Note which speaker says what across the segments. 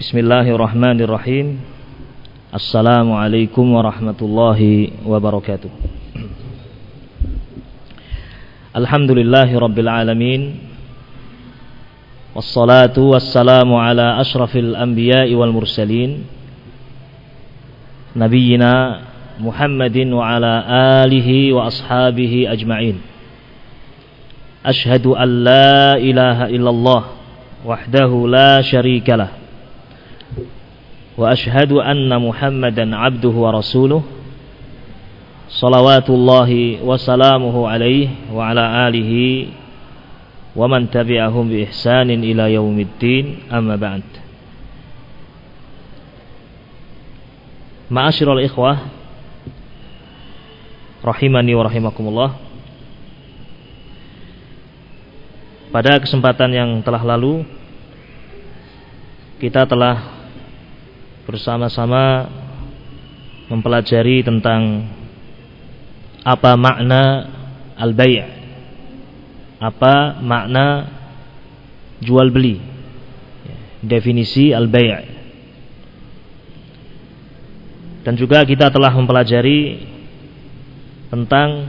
Speaker 1: Bismillahirrahmanirrahim Assalamualaikum warahmatullahi wabarakatuh Alhamdulillahi rabbil alamin Wassalatu wassalamu ala ashrafil anbiya'i wal mursalin Nabiyyina Muhammadin wa ala alihi wa ashabihi ajma'in Ashhadu an la ilaha illallah wahdahu la sharika lah وأشهد أن محمدا عبده ورسوله صلوات الله وسلامه عليه وعلى آله ومن تبعهم بإحسان إلى يوم الدين أما بعد معاشر الإخوة rahimani wa rahimakumullah Pada kesempatan yang telah lalu kita telah bersama-sama mempelajari tentang apa makna al-bai' apa makna jual beli. Definisi al-bai' dan juga kita telah mempelajari tentang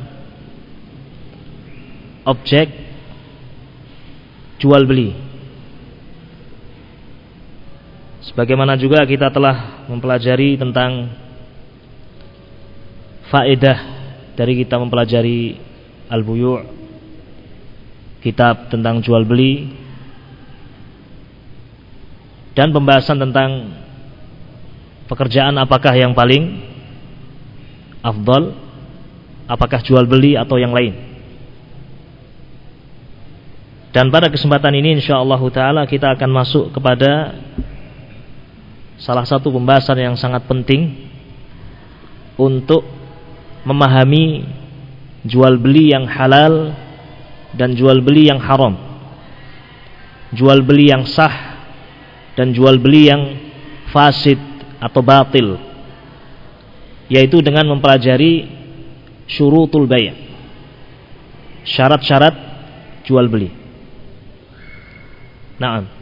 Speaker 1: objek jual beli Sebagaimana juga kita telah mempelajari tentang faedah dari kita mempelajari al-buyu' kitab tentang jual beli dan pembahasan tentang pekerjaan apakah yang paling afdal apakah jual beli atau yang lain. Dan pada kesempatan ini insyaallah taala kita akan masuk kepada salah satu pembahasan yang sangat penting untuk memahami jual beli yang halal dan jual beli yang haram. Jual beli yang sah dan jual beli yang fasid atau batil. Yaitu dengan mempelajari syurutul bay'. Syarat-syarat jual beli. Naam.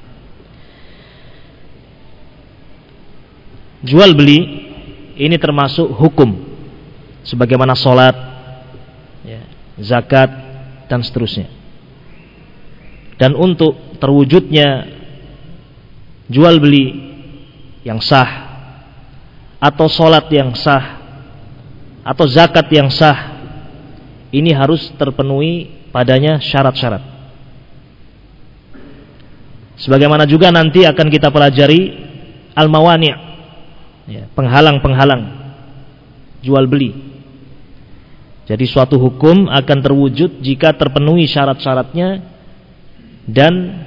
Speaker 1: Jual beli ini termasuk hukum. Sebagaimana sholat ya, zakat dan seterusnya. Dan untuk terwujudnya jual beli yang sah atau sholat yang sah atau zakat yang sah ini harus terpenuhi padanya syarat-syarat. Sebagaimana juga nanti akan kita pelajari al-mawani' penghalang-penghalang jual beli. Jadi suatu hukum akan terwujud jika terpenuhi syarat-syaratnya dan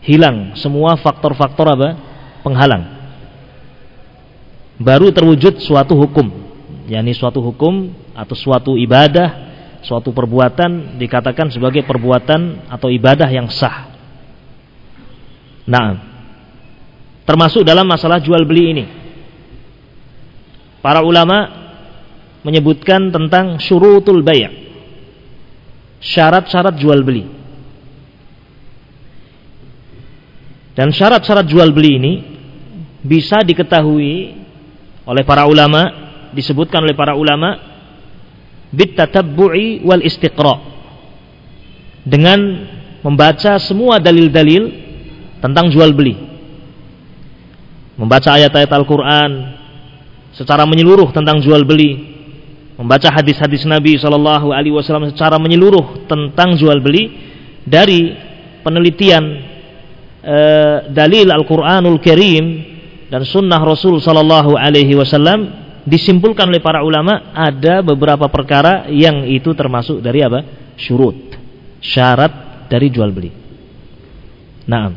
Speaker 1: hilang semua faktor-faktor apa? penghalang. Baru terwujud suatu hukum, yakni suatu hukum atau suatu ibadah, suatu perbuatan dikatakan sebagai perbuatan atau ibadah yang sah. Nah, termasuk dalam masalah jual beli ini. Para ulama menyebutkan tentang syurutul bay' syarat-syarat jual beli. Dan syarat-syarat jual beli ini bisa diketahui oleh para ulama, disebutkan oleh para ulama bitatabbu'i wal istiqra. Dengan membaca semua dalil-dalil tentang jual beli. Membaca ayat-ayat Al-Qur'an, secara menyeluruh tentang jual beli, membaca hadis-hadis Nabi Shallallahu Alaihi Wasallam secara menyeluruh tentang jual beli dari penelitian e, dalil Al-Quranul Karim dan Sunnah Rasul Shallallahu Alaihi Wasallam disimpulkan oleh para ulama ada beberapa perkara yang itu termasuk dari apa syurut syarat dari jual beli. Naam.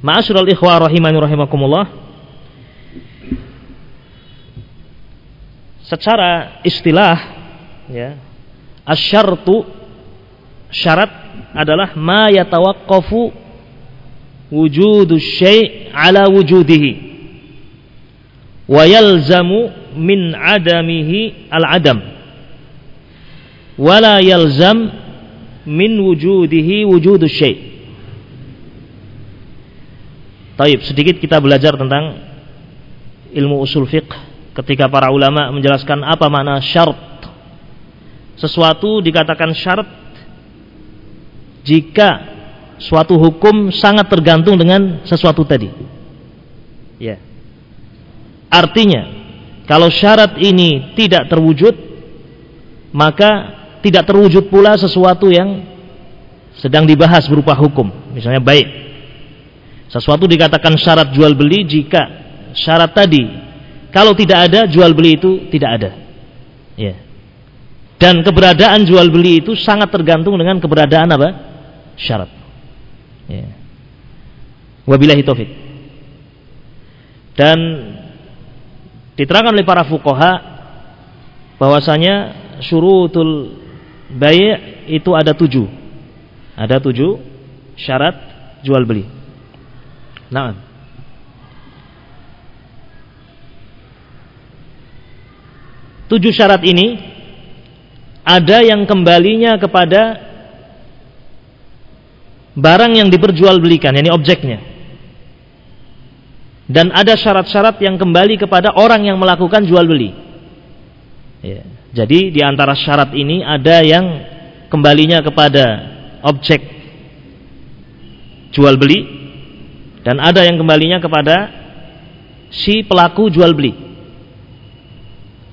Speaker 1: Ma'asyiral ikhwah rahimani rahimakumullah. Secara istilah ya asyartu syarat adalah ma yatawaqqafu wujudu syai' ala wujudihi. Wa yalzamu min adamihi al-adam. Wala yalzam min wujudihi wujudu syai' Taib, sedikit kita belajar tentang ilmu usul fiqh ketika para ulama menjelaskan apa makna syarat. Sesuatu dikatakan syarat jika suatu hukum sangat tergantung dengan sesuatu tadi. Ya. Artinya, kalau syarat ini tidak terwujud, maka tidak terwujud pula sesuatu yang sedang dibahas berupa hukum. Misalnya baik sesuatu dikatakan syarat jual beli jika syarat tadi kalau tidak ada jual beli itu tidak ada. Ya. Dan keberadaan jual beli itu sangat tergantung dengan keberadaan apa? Syarat. Ya. Wabillahi taufik. Dan diterangkan oleh para fuqaha bahwasanya syurutul bay' itu ada tujuh. Ada tujuh syarat jual beli. Nah. Tujuh syarat ini ada yang kembalinya kepada barang yang diperjualbelikan, yakni objeknya. Dan ada syarat-syarat yang kembali kepada orang yang melakukan jual beli. Ya. Jadi di antara syarat ini ada yang kembalinya kepada objek jual beli dan ada yang kembalinya kepada si pelaku jual beli.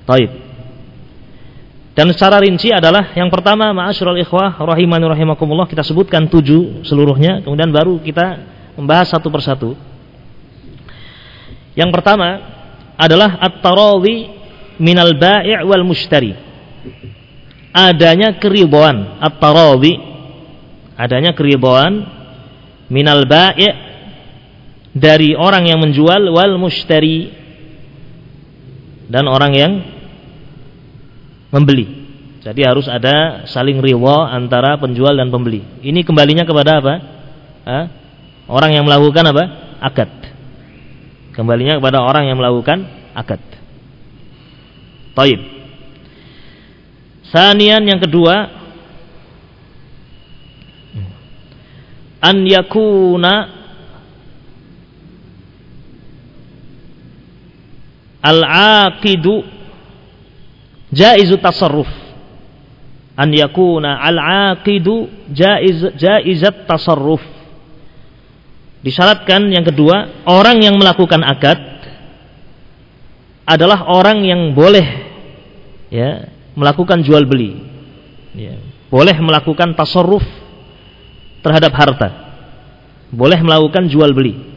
Speaker 1: Taib. Dan secara rinci adalah yang pertama ma'asyiral ikhwah rahimani rahimakumullah kita sebutkan tujuh seluruhnya kemudian baru kita membahas satu persatu. Yang pertama adalah at-tarawi minal bai' wal mushtari. Adanya keribuan at-tarawi adanya keribuan minal bai' dari orang yang menjual wal mushtari dan orang yang membeli. Jadi harus ada saling riwa antara penjual dan pembeli. Ini kembalinya kepada apa? Hah? Orang yang melakukan apa? Akad. Kembalinya kepada orang yang melakukan akad. Taib. Sanian yang kedua an yakuna al-aqidu jaizu tasarruf. An yakuna al-aqidu jaiz jaizat tasarruf. Disyaratkan yang kedua orang yang melakukan akad adalah orang yang boleh ya melakukan jual beli. Ya, boleh melakukan tasarruf terhadap harta. Boleh melakukan jual beli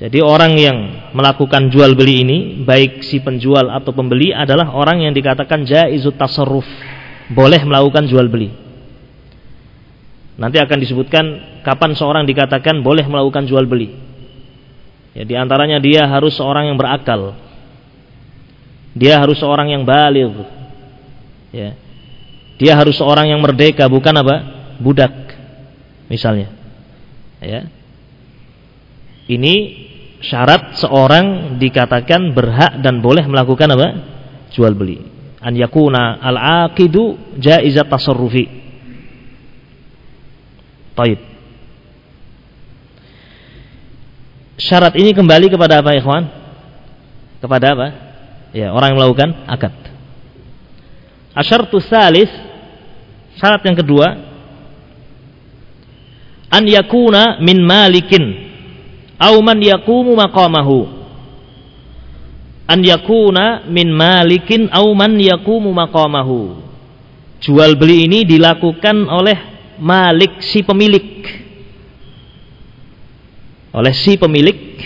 Speaker 1: jadi orang yang melakukan jual beli ini, baik si penjual atau pembeli adalah orang yang dikatakan jaizut tasarruf, boleh melakukan jual beli. Nanti akan disebutkan kapan seorang dikatakan boleh melakukan jual beli. Ya, di antaranya dia harus seorang yang berakal. Dia harus seorang yang baligh. Ya. Dia harus seorang yang merdeka, bukan apa? Budak. Misalnya. Ya. Ini syarat seorang dikatakan berhak dan boleh melakukan apa? Jual beli. An yakuna al-aqidu jaizat tasarrufi. Taib. Syarat ini kembali kepada apa, ikhwan? Kepada apa? Ya, orang yang melakukan akad. Asyartu salis syarat yang kedua an yakuna min malikin au man yakumu maqamahu. An yakuna min malikin au man yakumu maqamahu. Jual beli ini dilakukan oleh malik si pemilik. Oleh si pemilik.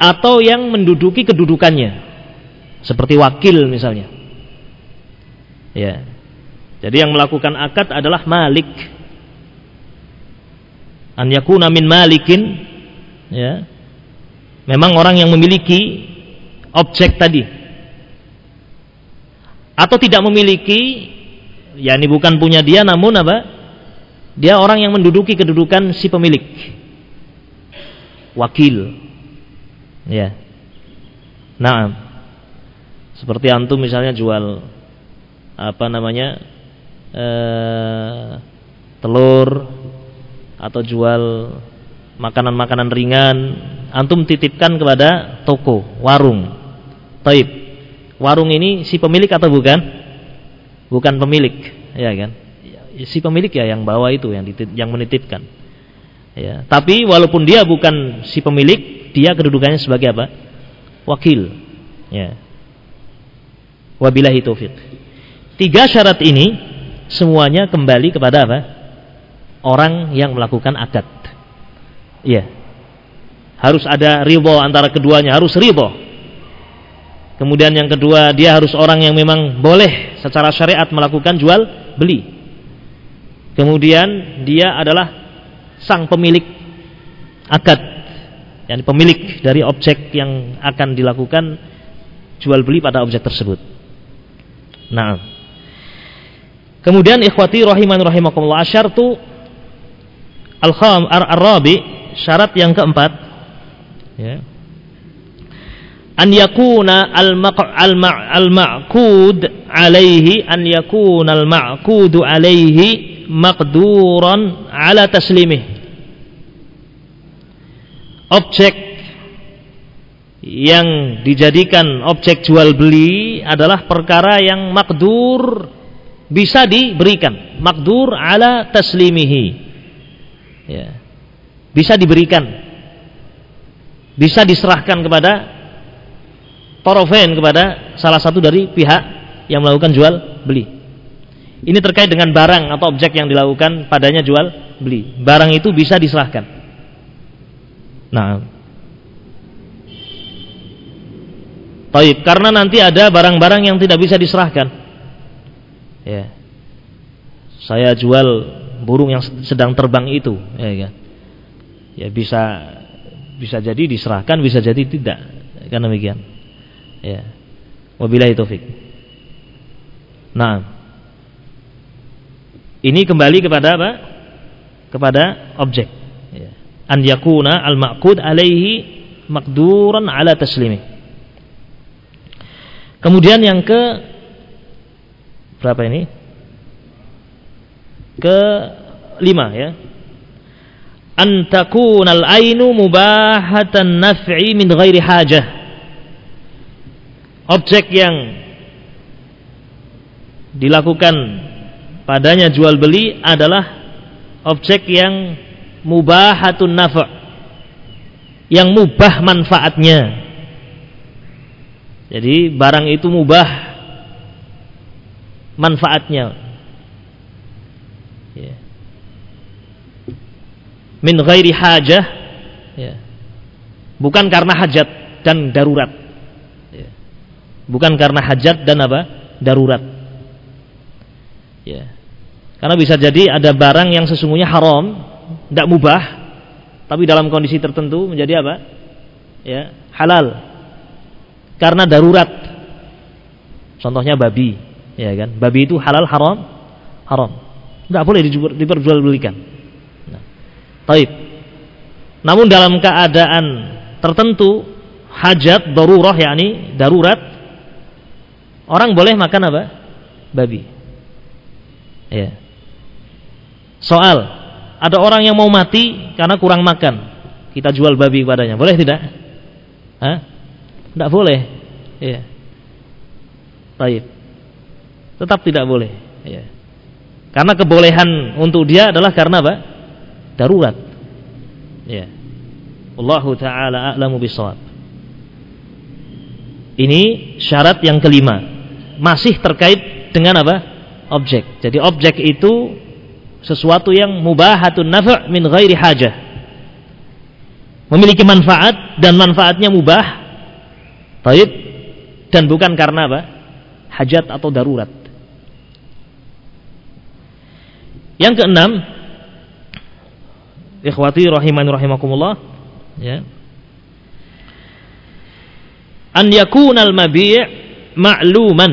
Speaker 1: Atau yang menduduki kedudukannya. Seperti wakil misalnya. Ya. Jadi yang melakukan akad adalah malik an yakuna min malikin ya. Memang orang yang memiliki objek tadi. Atau tidak memiliki ya ini bukan punya dia namun apa? Dia orang yang menduduki kedudukan si pemilik. Wakil. Ya. Nah seperti antum misalnya jual apa namanya eh, telur atau jual makanan-makanan ringan, antum titipkan kepada toko, warung. Taib. Warung ini si pemilik atau bukan? Bukan pemilik, ya kan? Si pemilik ya yang bawa itu yang dititip, yang menitipkan. Ya, tapi walaupun dia bukan si pemilik, dia kedudukannya sebagai apa? Wakil. Ya. Wabillahi taufik. Tiga syarat ini semuanya kembali kepada apa? Orang yang melakukan akad. Iya. Harus ada ridho antara keduanya, harus ridho. Kemudian yang kedua, dia harus orang yang memang boleh secara syariat melakukan jual beli. Kemudian dia adalah sang pemilik akad, yang pemilik dari objek yang akan dilakukan jual beli pada objek tersebut. Nah, kemudian ikhwati rahiman rahimakumullah asyartu al-kham ar-rabi syarat yang keempat ya. An yakuna al-ma'qud alaihi an yakuna al-ma'qud alaihi maqduran ala taslimih. Objek yang dijadikan objek jual beli adalah perkara yang makdur bisa diberikan makdur ala taslimihi ya, bisa diberikan, bisa diserahkan kepada torofen kepada salah satu dari pihak yang melakukan jual beli. Ini terkait dengan barang atau objek yang dilakukan padanya jual beli. Barang itu bisa diserahkan. Nah, Taib, karena nanti ada barang-barang yang tidak bisa diserahkan. Ya. Saya jual burung yang sedang terbang itu ya kan ya bisa bisa jadi diserahkan bisa jadi tidak kan demikian. Ya. Wabillahi taufik nah. Ini kembali kepada apa? Kepada objek. Ya. an yakuna al maqud alaihi makduran ala taslimi. Kemudian yang ke berapa ini ke lima ya. An takunal ainu mubahatan naf'i min ghairi hajah. Objek yang dilakukan padanya jual beli adalah objek yang mubahatun naf' yang mubah manfaatnya. Jadi barang itu mubah manfaatnya ya. Min ghairi hajah ya. bukan karena hajat dan darurat. Ya. bukan karena hajat dan apa? Darurat. Ya. Karena bisa jadi ada barang yang sesungguhnya haram tidak mubah tapi dalam kondisi tertentu menjadi apa? Ya halal. Karena darurat. Contohnya babi ya kan? Babi itu halal haram? Haram. Tidak boleh diperjualbelikan. Taib. Namun dalam keadaan tertentu hajat darurah yakni darurat orang boleh makan apa? Babi. Ya. Soal ada orang yang mau mati karena kurang makan. Kita jual babi kepadanya. Boleh tidak? Hah? Tidak boleh. Ya. Taib. Tetap tidak boleh. Ya. Karena kebolehan untuk dia adalah karena apa? Darurat. Ya. Allah taala a'lamu bisawab. Ini syarat yang kelima. Masih terkait dengan apa? Objek. Jadi objek itu sesuatu yang mubahatun nafa' min ghairi hajah. Memiliki manfaat dan manfaatnya mubah. Taib dan bukan karena apa? Hajat atau darurat. Yang keenam, ikhwati rahimani rahimakumullah, ya. An yakunal mabi' ma'luman.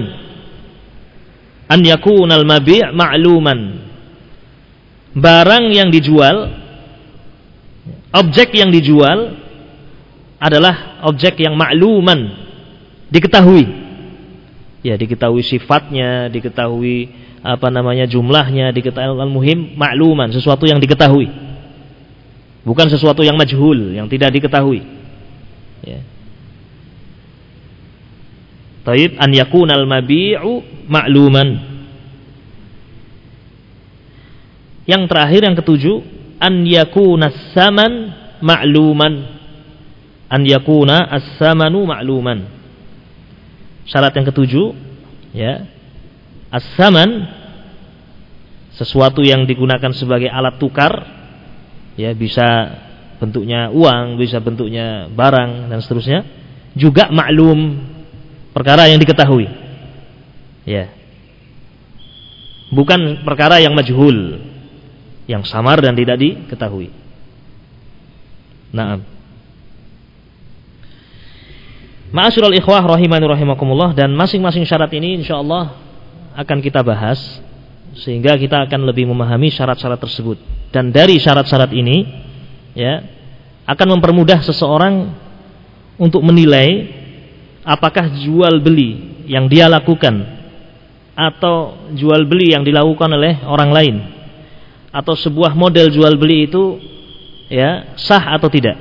Speaker 1: An yakunal mabi' ma'luman. Barang yang dijual, objek yang dijual adalah objek yang ma'luman, diketahui. Ya, diketahui sifatnya, diketahui apa namanya jumlahnya diketahui al-muhim makluman sesuatu yang diketahui Bukan sesuatu yang majhul, yang tidak diketahui. Ya. Taib an yakunal mabi'u ma'luman. Yang terakhir yang ketujuh an yakuna saman ma'luman. An yakuna as-samanu ma'luman. Syarat yang ketujuh ya. As-saman sesuatu yang digunakan sebagai alat tukar ya bisa bentuknya uang, bisa bentuknya barang dan seterusnya juga maklum perkara yang diketahui. Ya. Bukan perkara yang majhul, yang samar dan tidak diketahui. Naam. Ma'asyiral ikhwah rahimani rahimakumullah dan masing-masing syarat ini insyaallah akan kita bahas sehingga kita akan lebih memahami syarat-syarat tersebut. Dan dari syarat-syarat ini ya akan mempermudah seseorang untuk menilai apakah jual beli yang dia lakukan atau jual beli yang dilakukan oleh orang lain atau sebuah model jual beli itu ya sah atau tidak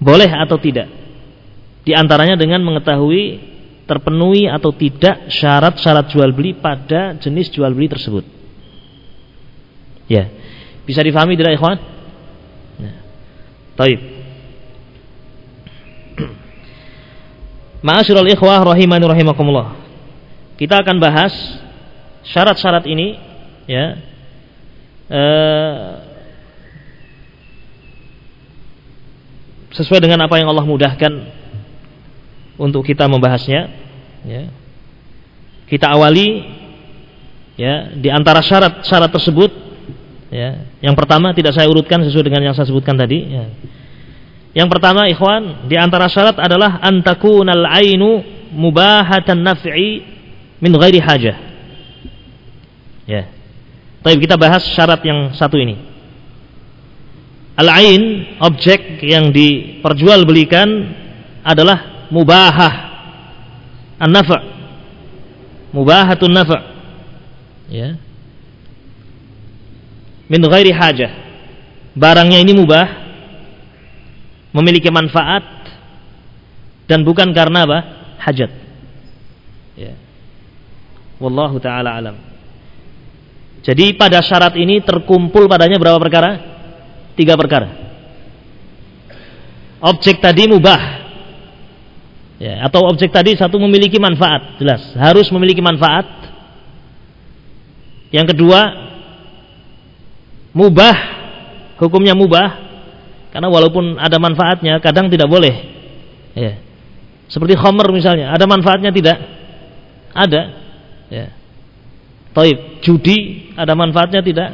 Speaker 1: boleh atau tidak di antaranya dengan mengetahui terpenuhi atau tidak syarat-syarat jual beli pada jenis jual beli tersebut. Ya. Bisa difahami tidak ikhwan? Ya. Taib. Ma'asyiral ikhwah rahimani rahimakumullah. Kita akan bahas syarat-syarat ini ya. Eh, sesuai dengan apa yang Allah mudahkan untuk kita membahasnya ya. Kita awali ya di antara syarat-syarat tersebut ya. Yang pertama tidak saya urutkan sesuai dengan yang saya sebutkan tadi ya. Yang pertama ikhwan di antara syarat adalah antakunal ainu mubahatan naf'i min ghairi hajah. Ya. Tapi kita bahas syarat yang satu ini. Al-ain objek yang diperjualbelikan adalah mubahah. An-nafa' mubahatun nafa' ya. Min ghairi hajah. Barangnya ini mubah. Memiliki manfaat. Dan bukan karena apa? Hajat. Ya. Wallahu taala alam. Jadi pada syarat ini terkumpul padanya berapa perkara? Tiga perkara. Objek tadi mubah ya, atau objek tadi satu memiliki manfaat jelas. Harus memiliki manfaat. Yang kedua mubah. Hukumnya mubah. Karena walaupun ada manfaatnya kadang tidak boleh. Ya. Seperti khomer misalnya ada manfaatnya tidak? Ada. Ya. Taib. Judi ada manfaatnya tidak?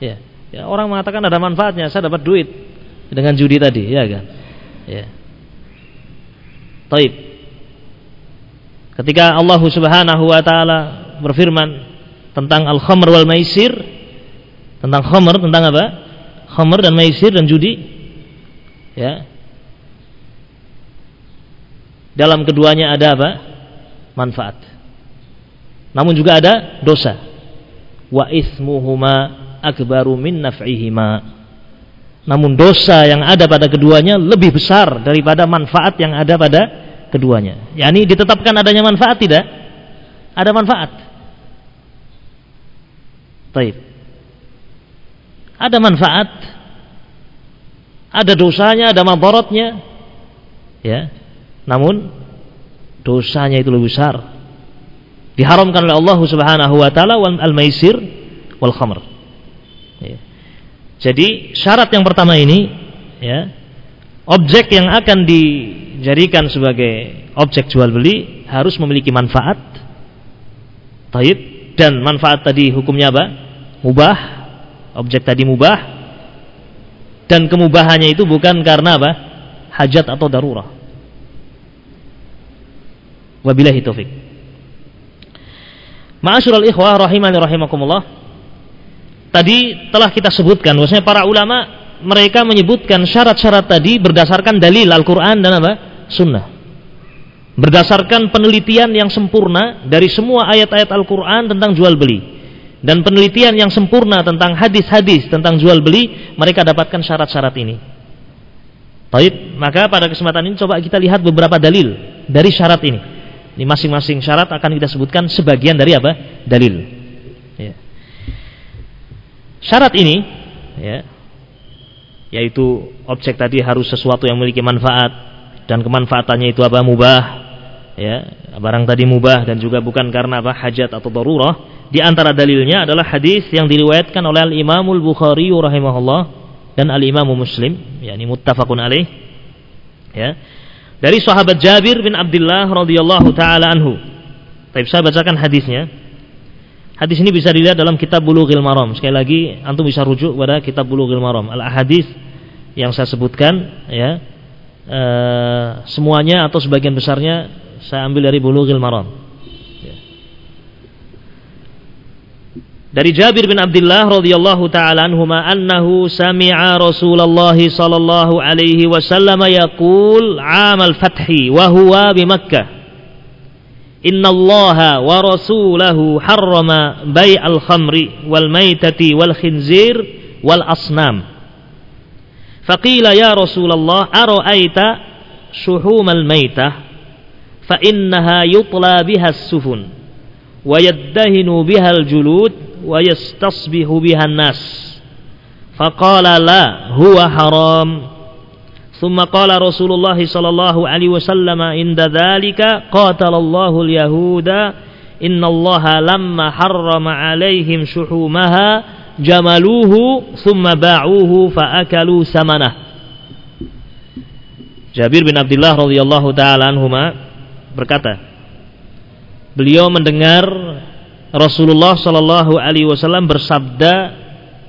Speaker 1: Ya. Ya orang mengatakan ada manfaatnya saya dapat duit dengan judi tadi ya kan? Ya Taib. Ketika Allah Subhanahu wa taala berfirman tentang al-khamr wal maisir, tentang khamr, tentang apa? Khamr dan maisir dan judi. Ya. Dalam keduanya ada apa? Manfaat. Namun juga ada dosa. Wa ismuhuma akbaru min naf'ihima. Namun dosa yang ada pada keduanya lebih besar daripada manfaat yang ada pada keduanya. Yani ditetapkan adanya manfaat tidak? Ada manfaat. Taib. Ada manfaat. Ada dosanya, ada mabaratnya. Ya. Namun dosanya itu lebih besar. Diharamkan oleh Allah Subhanahu wa taala wal al-maisir wal khamr. Jadi syarat yang pertama ini ya, objek yang akan dijadikan sebagai objek jual beli harus memiliki manfaat. Taib dan manfaat tadi hukumnya apa? Mubah. Objek tadi mubah. Dan kemubahannya itu bukan karena apa? Hajat atau darurah. Wabillahi taufik. Ma'asyiral ikhwah rahimani rahimakumullah. Tadi telah kita sebutkan bahwasanya para ulama mereka menyebutkan syarat-syarat tadi berdasarkan dalil Al-Qur'an dan apa? Sunnah. Berdasarkan penelitian yang sempurna dari semua ayat-ayat Al-Qur'an tentang jual beli. dan penelitian yang sempurna tentang hadis-hadis tentang jual beli, mereka dapatkan syarat-syarat ini. Baik, maka pada kesempatan ini coba kita lihat beberapa dalil dari syarat ini. Ini masing-masing syarat akan kita sebutkan sebagian dari apa? Dalil. Ya. Syarat ini, ya, yaitu objek tadi harus sesuatu yang memiliki manfaat dan kemanfaatannya itu apa? Mubah, ya, barang tadi mubah dan juga bukan karena apa? Hajat atau darurah di antara dalilnya adalah hadis yang diriwayatkan oleh Al Imamul Bukhari rahimahullah dan Al Imam Muslim, yakni muttafaqun alaih. Ya. Dari sahabat Jabir bin Abdullah radhiyallahu taala anhu. Tapi saya bacakan hadisnya. Hadis ini bisa dilihat dalam kitab Bulughil Maram. Sekali lagi antum bisa rujuk pada kitab Bulughil Maram. Al hadis yang saya sebutkan ya e, semuanya atau sebagian besarnya saya ambil dari Bulughil Maram. Dari Jabir bin Abdullah radhiyallahu taala anhuma annahu sami'a Rasulullah sallallahu alaihi wasallam yaqul 'am al-fathi wa huwa bi Makkah Inna Allah wa rasulahu harrama bai' al-khamri wal maitati wal khinzir wal asnam Faqila ya Rasulullah ara'aita shuhum al-maitah fa innaha yutla biha as-sufun wa yaddahinu biha al-julud wa yastasbihu ثم قال رسول الله صلى الله عليه وسلم عند ذلك قاتل الله اليهود إن الله لما حرم عليهم شحومها جملوه ثم باعوه فأكلوا ثمنه Jabir bin Abdullah radhiyallahu taala anhuma berkata beliau mendengar Rasulullah Shallallahu Alaihi Wasallam bersabda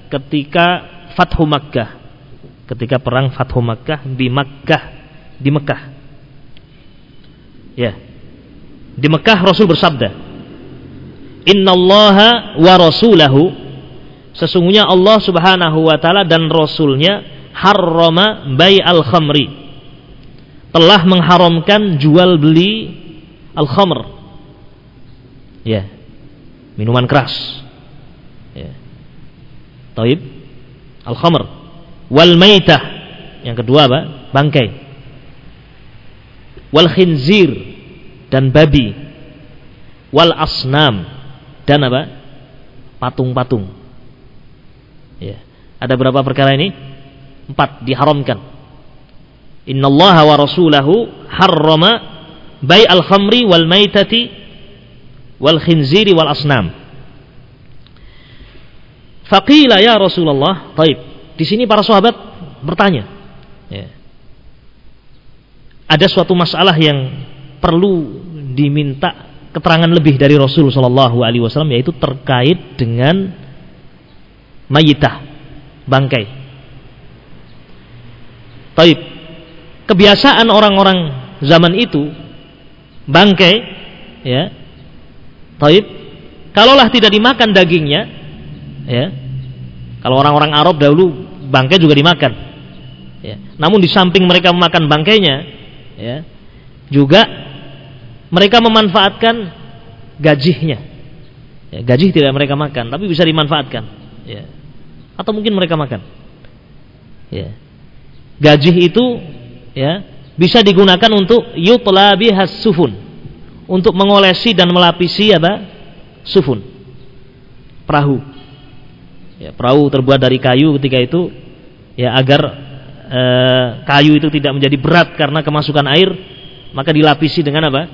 Speaker 1: ketika Fathu Makkah, ketika perang Fathu Makkah di Makkah, di Mekah. Ya, di Mekah Rasul bersabda, Inna Allah wa Rasulahu, sesungguhnya Allah Subhanahu Wa Taala dan Rasulnya harrama al khamri, telah mengharamkan jual beli al khamr. Ya, minuman keras. Ya. Taib al-khamr wal maitah. Yang kedua apa? Bangkai. Wal khinzir dan babi. Wal asnam dan apa? Patung-patung. Ya. Ada berapa perkara ini? Empat diharamkan. Allah wa rasulahu harrama bai al-khamri wal maitati wal khinziri wal asnam. Faqila ya Rasulullah, taib. Di sini para sahabat bertanya. Ya. Ada suatu masalah yang perlu diminta keterangan lebih dari Rasul Shallallahu Alaihi Wasallam yaitu terkait dengan mayitah bangkai. Taib. Kebiasaan orang-orang zaman itu bangkai ya Taib. Kalaulah tidak dimakan dagingnya, ya. Kalau orang-orang Arab dahulu bangkai juga dimakan. Ya. Namun di samping mereka memakan bangkainya, ya, juga mereka memanfaatkan gajinya. Ya, gaji tidak mereka makan, tapi bisa dimanfaatkan. Ya. Atau mungkin mereka makan. Ya. Gaji itu ya bisa digunakan untuk yutla bihas sufun untuk mengolesi dan melapisi apa? Sufun. Perahu. Ya, perahu terbuat dari kayu ketika itu ya agar e, kayu itu tidak menjadi berat karena kemasukan air, maka dilapisi dengan apa?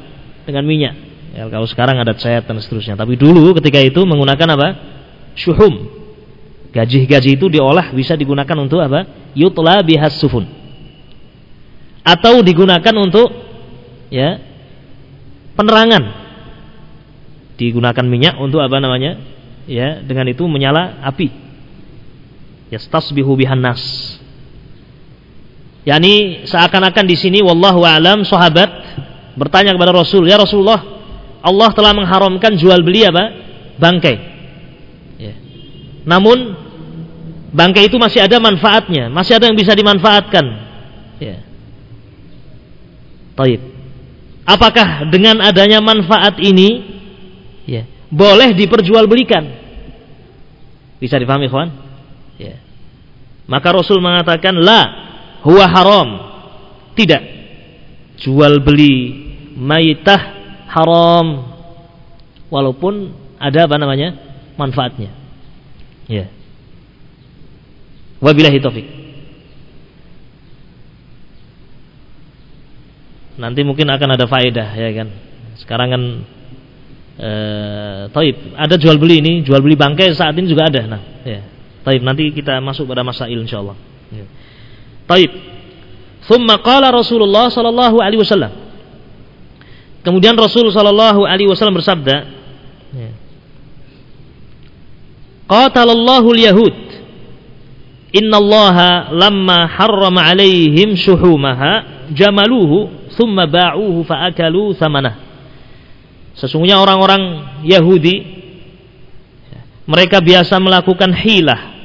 Speaker 1: Dengan minyak. Ya, kalau sekarang ada cat dan seterusnya. Tapi dulu ketika itu menggunakan apa? Syuhum. Gaji-gaji itu diolah bisa digunakan untuk apa? Yutla bihas sufun. Atau digunakan untuk ya penerangan. Digunakan minyak untuk apa namanya? Ya, dengan itu menyala api. Yastasbihu bihan nas. Yani seakan-akan di sini wallahu alam sahabat bertanya kepada Rasul, "Ya Rasulullah, Allah telah mengharamkan jual beli apa? Bangkai." Ya. Namun bangkai itu masih ada manfaatnya, masih ada yang bisa dimanfaatkan. Ya. Taib. Apakah dengan adanya manfaat ini ya, boleh diperjualbelikan? Bisa dipahami, kawan? Ya. Maka Rasul mengatakan la huwa haram. Tidak. Jual beli maitah haram walaupun ada apa namanya? manfaatnya. Ya. Wabillahi taufik. Nanti mungkin akan ada faedah ya kan. Sekarang kan eh taib, ada jual beli ini, jual beli bangkai saat ini juga ada. Nah, ya. Taib, nanti kita masuk pada masail insyaallah. Ya. Taib. Thumma qala Rasulullah sallallahu alaihi wasallam. Kemudian Rasul sallallahu alaihi wasallam bersabda, ya. Qatalallahu al-yahud Innallaha lamma harrama alaihim syuhumaha jamaluhu thumma ba'uhu fa'akalu thamanah. Sesungguhnya orang-orang Yahudi mereka biasa melakukan hilah.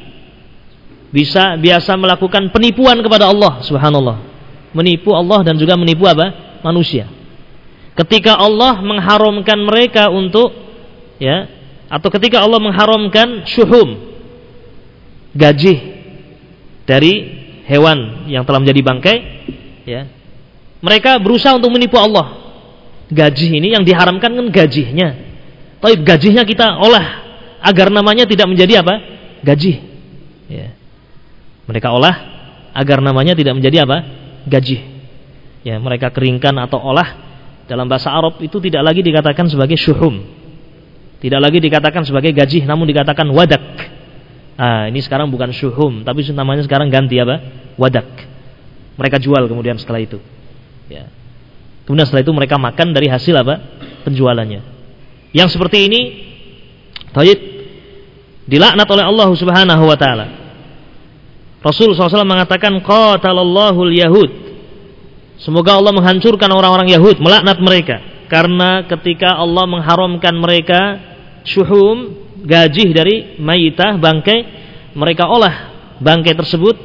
Speaker 1: Bisa biasa melakukan penipuan kepada Allah Subhanallah. Menipu Allah dan juga menipu apa? manusia. Ketika Allah mengharamkan mereka untuk ya atau ketika Allah mengharamkan syuhum gaji dari hewan yang telah menjadi bangkai ya mereka berusaha untuk menipu Allah gaji ini yang diharamkan kan gajinya. Tapi gajinya kita olah agar namanya tidak menjadi apa? Gaji. Ya. Mereka olah agar namanya tidak menjadi apa? Gaji. Ya mereka keringkan atau olah. Dalam bahasa Arab itu tidak lagi dikatakan sebagai syuhum. Tidak lagi dikatakan sebagai gaji namun dikatakan wadak. Ah, ini sekarang bukan syuhum, tapi namanya sekarang ganti apa? Wadak. Mereka jual kemudian setelah itu. Ya. Kemudian setelah itu mereka makan dari hasil apa? Penjualannya. Yang seperti ini, Tayyid dilaknat oleh Allah Subhanahu wa taala. Rasul SAW mengatakan qatalallahu yahud Semoga Allah menghancurkan orang-orang Yahud, melaknat mereka karena ketika Allah mengharamkan mereka syuhum gaji dari mayitah bangkai mereka olah bangkai tersebut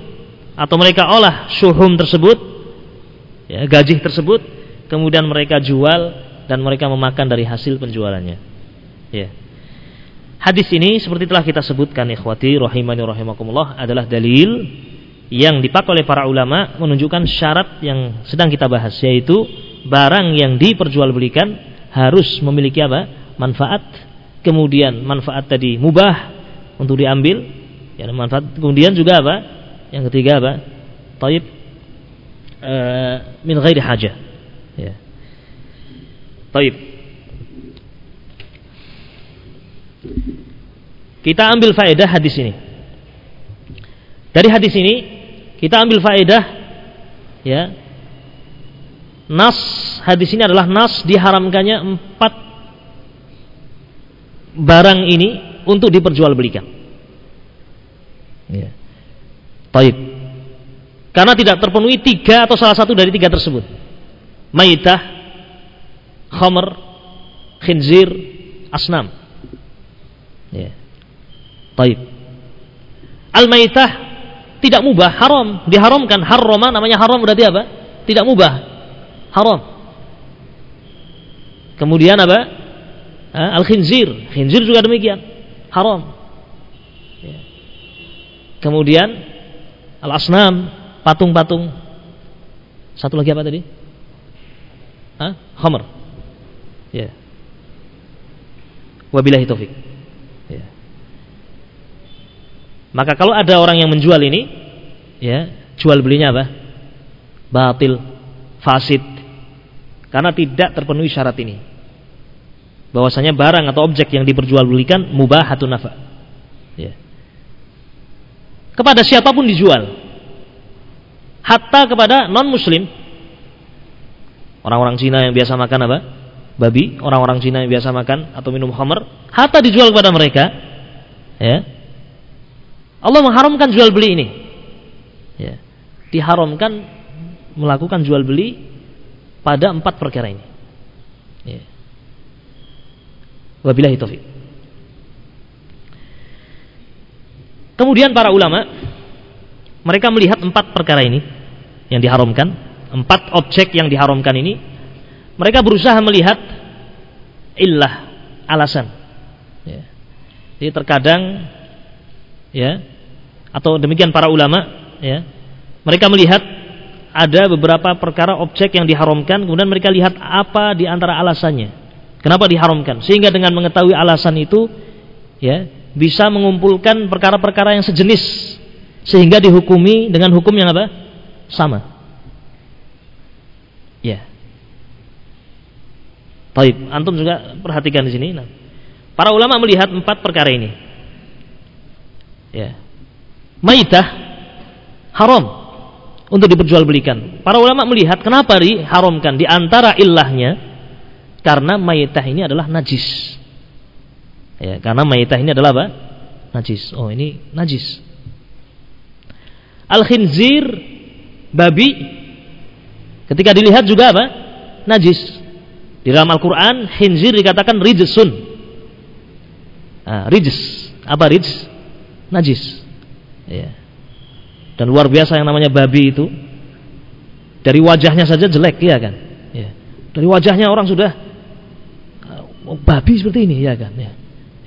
Speaker 1: atau mereka olah syuhum tersebut ya, gaji tersebut kemudian mereka jual dan mereka memakan dari hasil penjualannya. Ya. Hadis ini seperti telah kita sebutkan ikhwati rahimani rahimakumullah adalah dalil yang dipakai oleh para ulama menunjukkan syarat yang sedang kita bahas yaitu barang yang diperjualbelikan harus memiliki apa? Manfaat. Kemudian manfaat tadi mubah untuk diambil. Ya manfaat kemudian juga apa? Yang ketiga apa? Taib uh, min ghairi hajah taib kita ambil faedah hadis ini dari hadis ini kita ambil faedah ya nas hadis ini adalah nas diharamkannya empat barang ini untuk diperjualbelikan. Ya. Taib. Karena tidak terpenuhi tiga atau salah satu dari tiga tersebut. Maitah, khamr, khinzir, asnam. Ya. Taib. Al-maitah tidak mubah, haram, diharamkan. Harrama namanya haram berarti apa? Tidak mubah. Haram. Kemudian apa? al-khinzir. Khinzir juga demikian. Haram. Ya. Kemudian al-asnam, patung-patung. Satu lagi apa tadi? Hah? Khamr. Ya. Wabillahi taufik. Ya. Maka kalau ada orang yang menjual ini, ya, jual belinya apa? Batil, fasid. Karena tidak terpenuhi syarat ini bahwasanya barang atau objek yang diperjualbelikan mubahatun nafa. Ya. Kepada siapa pun dijual. Hatta kepada non muslim. Orang-orang Cina yang biasa makan apa? Babi, orang-orang Cina yang biasa makan atau minum khamr, hatta dijual kepada mereka. Ya. Allah mengharamkan jual beli ini. Ya. Diharamkan melakukan jual beli pada empat perkara ini. Ya. Wabillahi taufik. Kemudian para ulama mereka melihat empat perkara ini yang diharamkan, empat objek yang diharamkan ini, mereka berusaha melihat illah, alasan. Ya. Jadi terkadang ya atau demikian para ulama ya mereka melihat ada beberapa perkara objek yang diharamkan kemudian mereka lihat apa di antara alasannya. Kenapa diharamkan? Sehingga dengan mengetahui alasan itu ya bisa mengumpulkan perkara-perkara yang sejenis sehingga dihukumi dengan hukum yang apa? Sama. Ya Taib antum juga perhatikan di sini nah. para ulama melihat empat perkara ini ya maitah haram untuk diperjualbelikan. Para ulama melihat kenapa diharamkan di antara ilahnya karena mayitah ini adalah najis. Ya, karena mayitah ini adalah apa? Najis. Oh, ini najis. Al-khinzir babi ketika dilihat juga apa? Najis. Di dalam Al-Qur'an khinzir dikatakan rijsun. Ah, rijs. Apa rijs? Najis. Ya dan luar biasa yang namanya babi itu. Dari wajahnya saja jelek ya kan? Ya. dari wajahnya orang sudah oh, babi seperti ini ya kan? Ya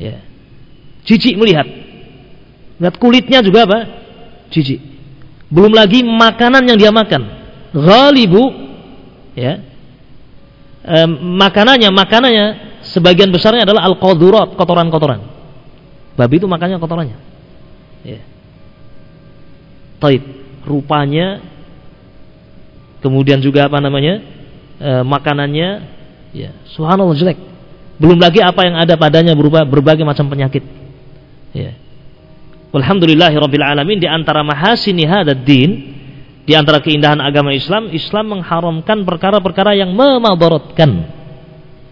Speaker 1: ya jijik melihat. Lihat kulitnya juga apa? Jijik. Belum lagi makanan yang dia makan. Ghalibu ya makanannya makanannya sebagian besarnya adalah al-qadurat kotoran-kotoran babi itu makannya kotorannya ya Taib. Rupanya kemudian juga apa namanya? E, makanannya ya subhanallah jelek. Belum lagi apa yang ada padanya berupa berbagai macam penyakit. Ya. Alhamdulillahirabbil alamin di antara mahasini hadad din di antara keindahan agama Islam, Islam mengharamkan perkara-perkara yang memadaratkan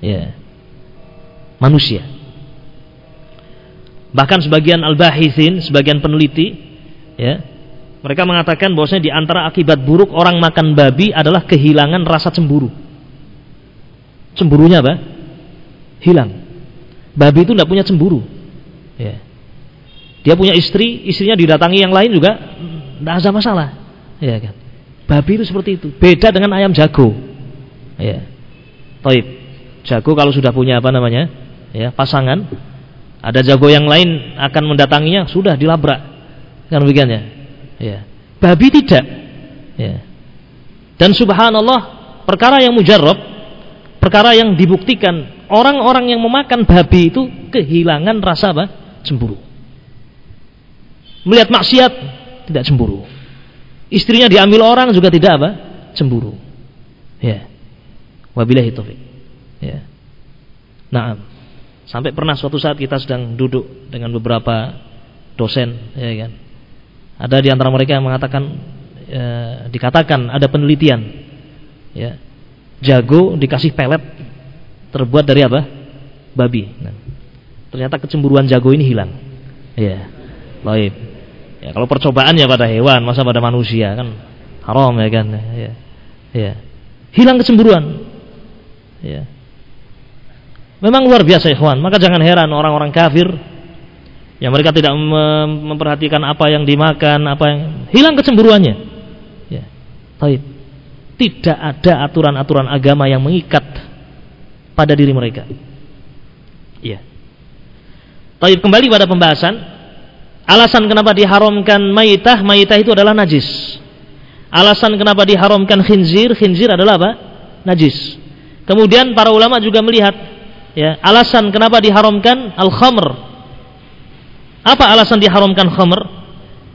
Speaker 1: ya, manusia. Bahkan sebagian al-bahithin, sebagian peneliti ya, mereka mengatakan bahwasanya di antara akibat buruk orang makan babi adalah kehilangan rasa cemburu. Cemburunya apa? Hilang. Babi itu tidak punya cemburu. Ya. Dia punya istri, istrinya didatangi yang lain juga tidak ada masalah. Ya kan? Babi itu seperti itu. Beda dengan ayam jago. Ya. Taib. Jago kalau sudah punya apa namanya? Ya, pasangan, ada jago yang lain akan mendatanginya, sudah dilabrak. Kan begini Ya. Babi tidak. Ya. Dan subhanallah, perkara yang mujarab, perkara yang dibuktikan, orang-orang yang memakan babi itu kehilangan rasa apa? Cemburu. Melihat maksiat tidak cemburu. Istrinya diambil orang juga tidak apa? Cemburu. Ya. Wabillahi taufik. Ya. Nah, sampai pernah suatu saat kita sedang duduk dengan beberapa dosen, ya kan ada di antara mereka yang mengatakan e, dikatakan ada penelitian ya. Jago dikasih pelet terbuat dari apa? Babi. Nah, ternyata kecemburuan jago ini hilang. Ya. Baik. Ya, kalau percobaan ya pada hewan, masa pada manusia kan haram ya kan. Ya. Ya. Hilang kecemburuan. Ya. Memang luar biasa ikhwan, maka jangan heran orang-orang kafir yang mereka tidak memperhatikan apa yang dimakan, apa yang hilang kecemburuannya. Ya. Taib. Tidak ada aturan-aturan agama yang mengikat pada diri mereka. Iya. Taib kembali pada pembahasan. Alasan kenapa diharamkan mayitah, mayitah itu adalah najis. Alasan kenapa diharamkan khinzir, khinzir adalah apa? Najis. Kemudian para ulama juga melihat ya, alasan kenapa diharamkan al-khamr, apa alasan diharamkan khamr?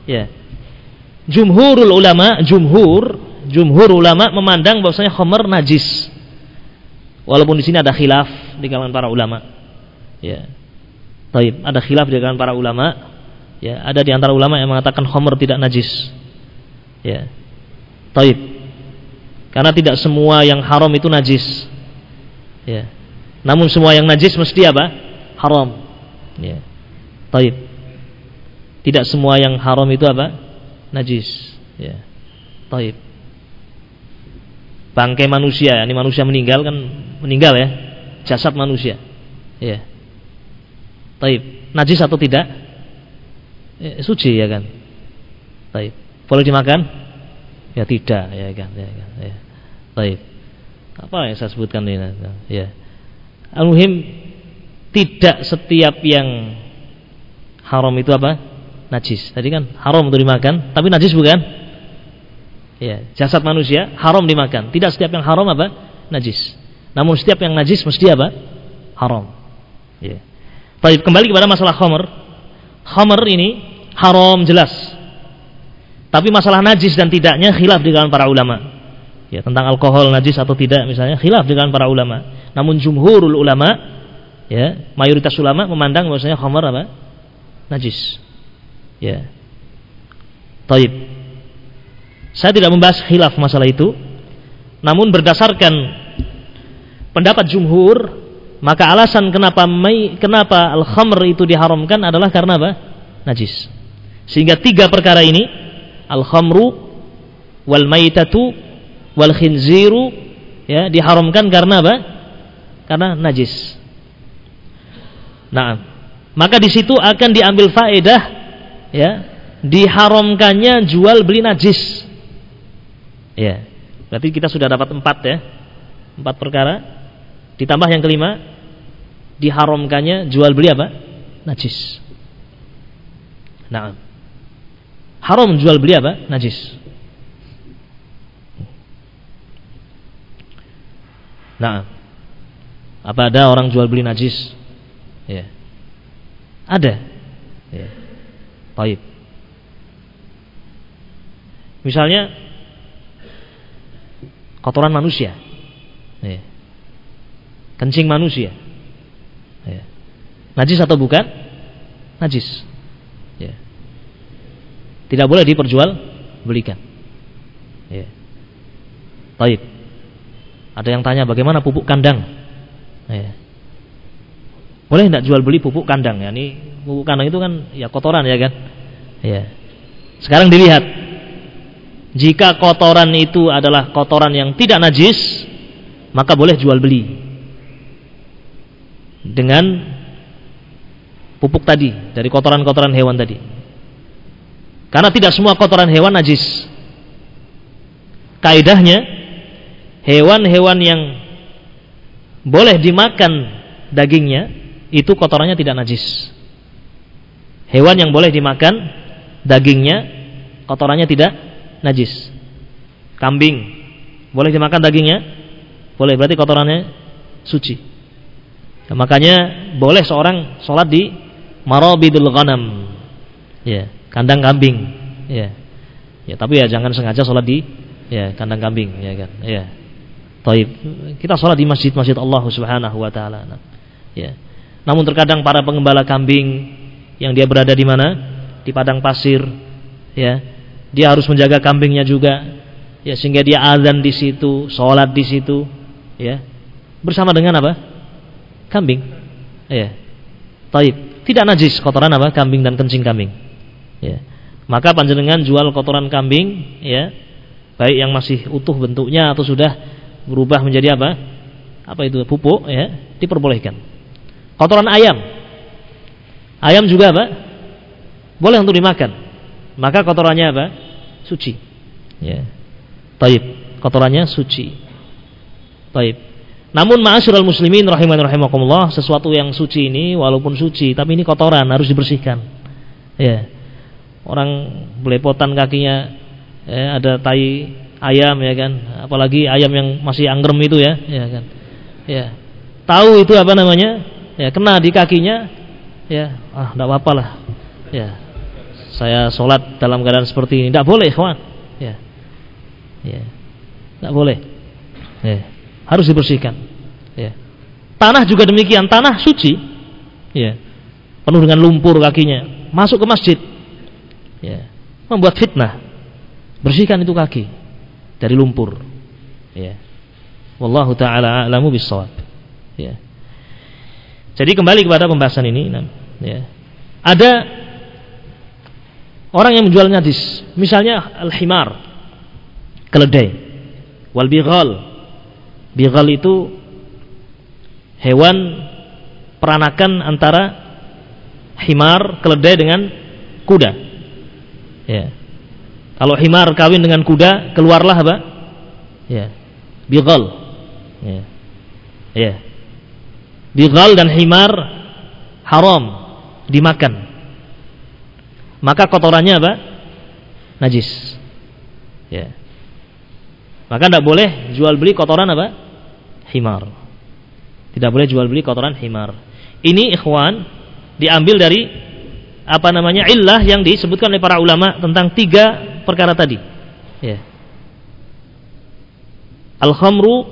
Speaker 1: Ya. Jumhurul ulama, jumhur, jumhur ulama memandang bahwasanya khamr najis. Walaupun di sini ada khilaf di kalangan para ulama. Ya. Taib, ada khilaf di kalangan para ulama. Ya, ada di antara ulama yang mengatakan khamr tidak najis. Ya. Taib. Karena tidak semua yang haram itu najis. Ya. Namun semua yang najis mesti apa? Haram. Ya. Taib. Tidak semua yang haram itu apa? Najis. Ya. Taib. Bangkai manusia, ini manusia meninggal kan meninggal ya. Jasad manusia. Ya. Taib. Najis atau tidak? Ya, suci ya kan. Taib. Boleh dimakan? Ya tidak ya kan. Ya kan. Ya. Taib. Apa yang saya sebutkan ini? Ya. Al-muhim tidak setiap yang haram itu apa? Najis. Tadi kan haram untuk dimakan, tapi najis bukan? Ya, jasad manusia haram dimakan. Tidak setiap yang haram apa? Najis. Namun setiap yang najis mesti apa? Haram. Ya. Baik, kembali kepada masalah khamr. Khamr ini haram jelas. Tapi masalah najis dan tidaknya khilaf di kalangan para ulama. Ya, tentang alkohol najis atau tidak misalnya khilaf di kalangan para ulama. Namun jumhurul ulama ya, mayoritas ulama memandang bahwasanya khamr apa? Najis. Ya. Taib. Saya tidak membahas khilaf masalah itu. Namun berdasarkan pendapat jumhur, maka alasan kenapa kenapa al-khamr itu diharamkan adalah karena apa? Najis. Sehingga tiga perkara ini, al-khamru wal maitatu wal khinziru ya diharamkan karena apa? Karena najis. Nah, maka di situ akan diambil faedah ya, diharamkannya jual beli najis. Ya. Berarti kita sudah dapat empat ya. Empat perkara. Ditambah yang kelima, diharamkannya jual beli apa? Najis. Nah. Haram jual beli apa? Najis. Nah, apa ada orang jual beli najis? Ya. Ada. Ya. Baik. Misalnya kotoran manusia. Ya. Kencing manusia. Ya. Najis atau bukan? Najis. Tidak boleh diperjual belikan. Ya. Baik. Ada yang tanya bagaimana pupuk kandang? Ya. Boleh tidak jual beli pupuk kandang? Ya, ini pupuk kandang itu kan ya kotoran ya kan? Ya. Sekarang dilihat jika kotoran itu adalah kotoran yang tidak najis, maka boleh jual beli dengan pupuk tadi dari kotoran-kotoran hewan tadi. Karena tidak semua kotoran hewan najis. Kaidahnya hewan-hewan yang boleh dimakan dagingnya itu kotorannya tidak najis. Hewan yang boleh dimakan dagingnya kotorannya tidak najis. Kambing boleh dimakan dagingnya? Boleh, berarti kotorannya suci. Nah, makanya boleh seorang sholat di marabidul ghanam. Ya, kandang kambing. Ya. Ya, tapi ya jangan sengaja sholat di ya kandang kambing, ya kan. Ya. Taib. Kita sholat di masjid-masjid Allah Subhanahu wa taala. Ya. Namun terkadang para pengembala kambing yang dia berada di mana? Di padang pasir, ya. Dia harus menjaga kambingnya juga. Ya, sehingga dia azan di situ, sholat di situ, ya. Bersama dengan apa? Kambing. Ya. Taib. Tidak najis kotoran apa? Kambing dan kencing kambing. Ya. Maka panjenengan jual kotoran kambing, ya. Baik yang masih utuh bentuknya atau sudah berubah menjadi apa? Apa itu pupuk ya, diperbolehkan. Kotoran ayam. Ayam juga apa? Boleh untuk dimakan. Maka kotorannya apa? Suci. Ya. Taib. Kotorannya suci. Taib. Namun ma'asyiral muslimin rahiman rahimakumullah, sesuatu yang suci ini walaupun suci tapi ini kotoran harus dibersihkan. Ya. Orang belepotan kakinya ya, ada tai ayam ya kan? Apalagi ayam yang masih anggrem itu ya ya kan? Ya. Tahu itu apa namanya? Ya kena di kakinya ya. Ah tidak apa-apa lah. Ya. Saya sholat dalam keadaan seperti ini. Tidak boleh kawan ya. Ya. Tidak boleh. Ya. Harus dibersihkan. Ya. Tanah juga demikian. Tanah suci ya. Penuh dengan lumpur kakinya. Masuk ke masjid ya membuat fitnah bersihkan itu kaki dari lumpur. Ya. Wallahu taala a'lamu bissawab. Ya. Jadi kembali kepada pembahasan ini, ya. Ada orang yang menjual najis, misalnya al-himar, keledai, wal bighal. Bighal itu hewan peranakan antara himar, keledai dengan kuda. Ya. Kalau himar kawin dengan kuda, keluarlah apa? Ya. Bighal. Ya. Ya. Dan himar haram dimakan. maka kotorannya apa? Najis. Ya. Maka tidak boleh jual beli kotoran apa? Himar. Tidak boleh jual beli kotoran himar. Ini ikhwan diambil dari apa namanya illah yang disebutkan oleh para ulama tentang tiga perkara tadi. Ya. Al-khamru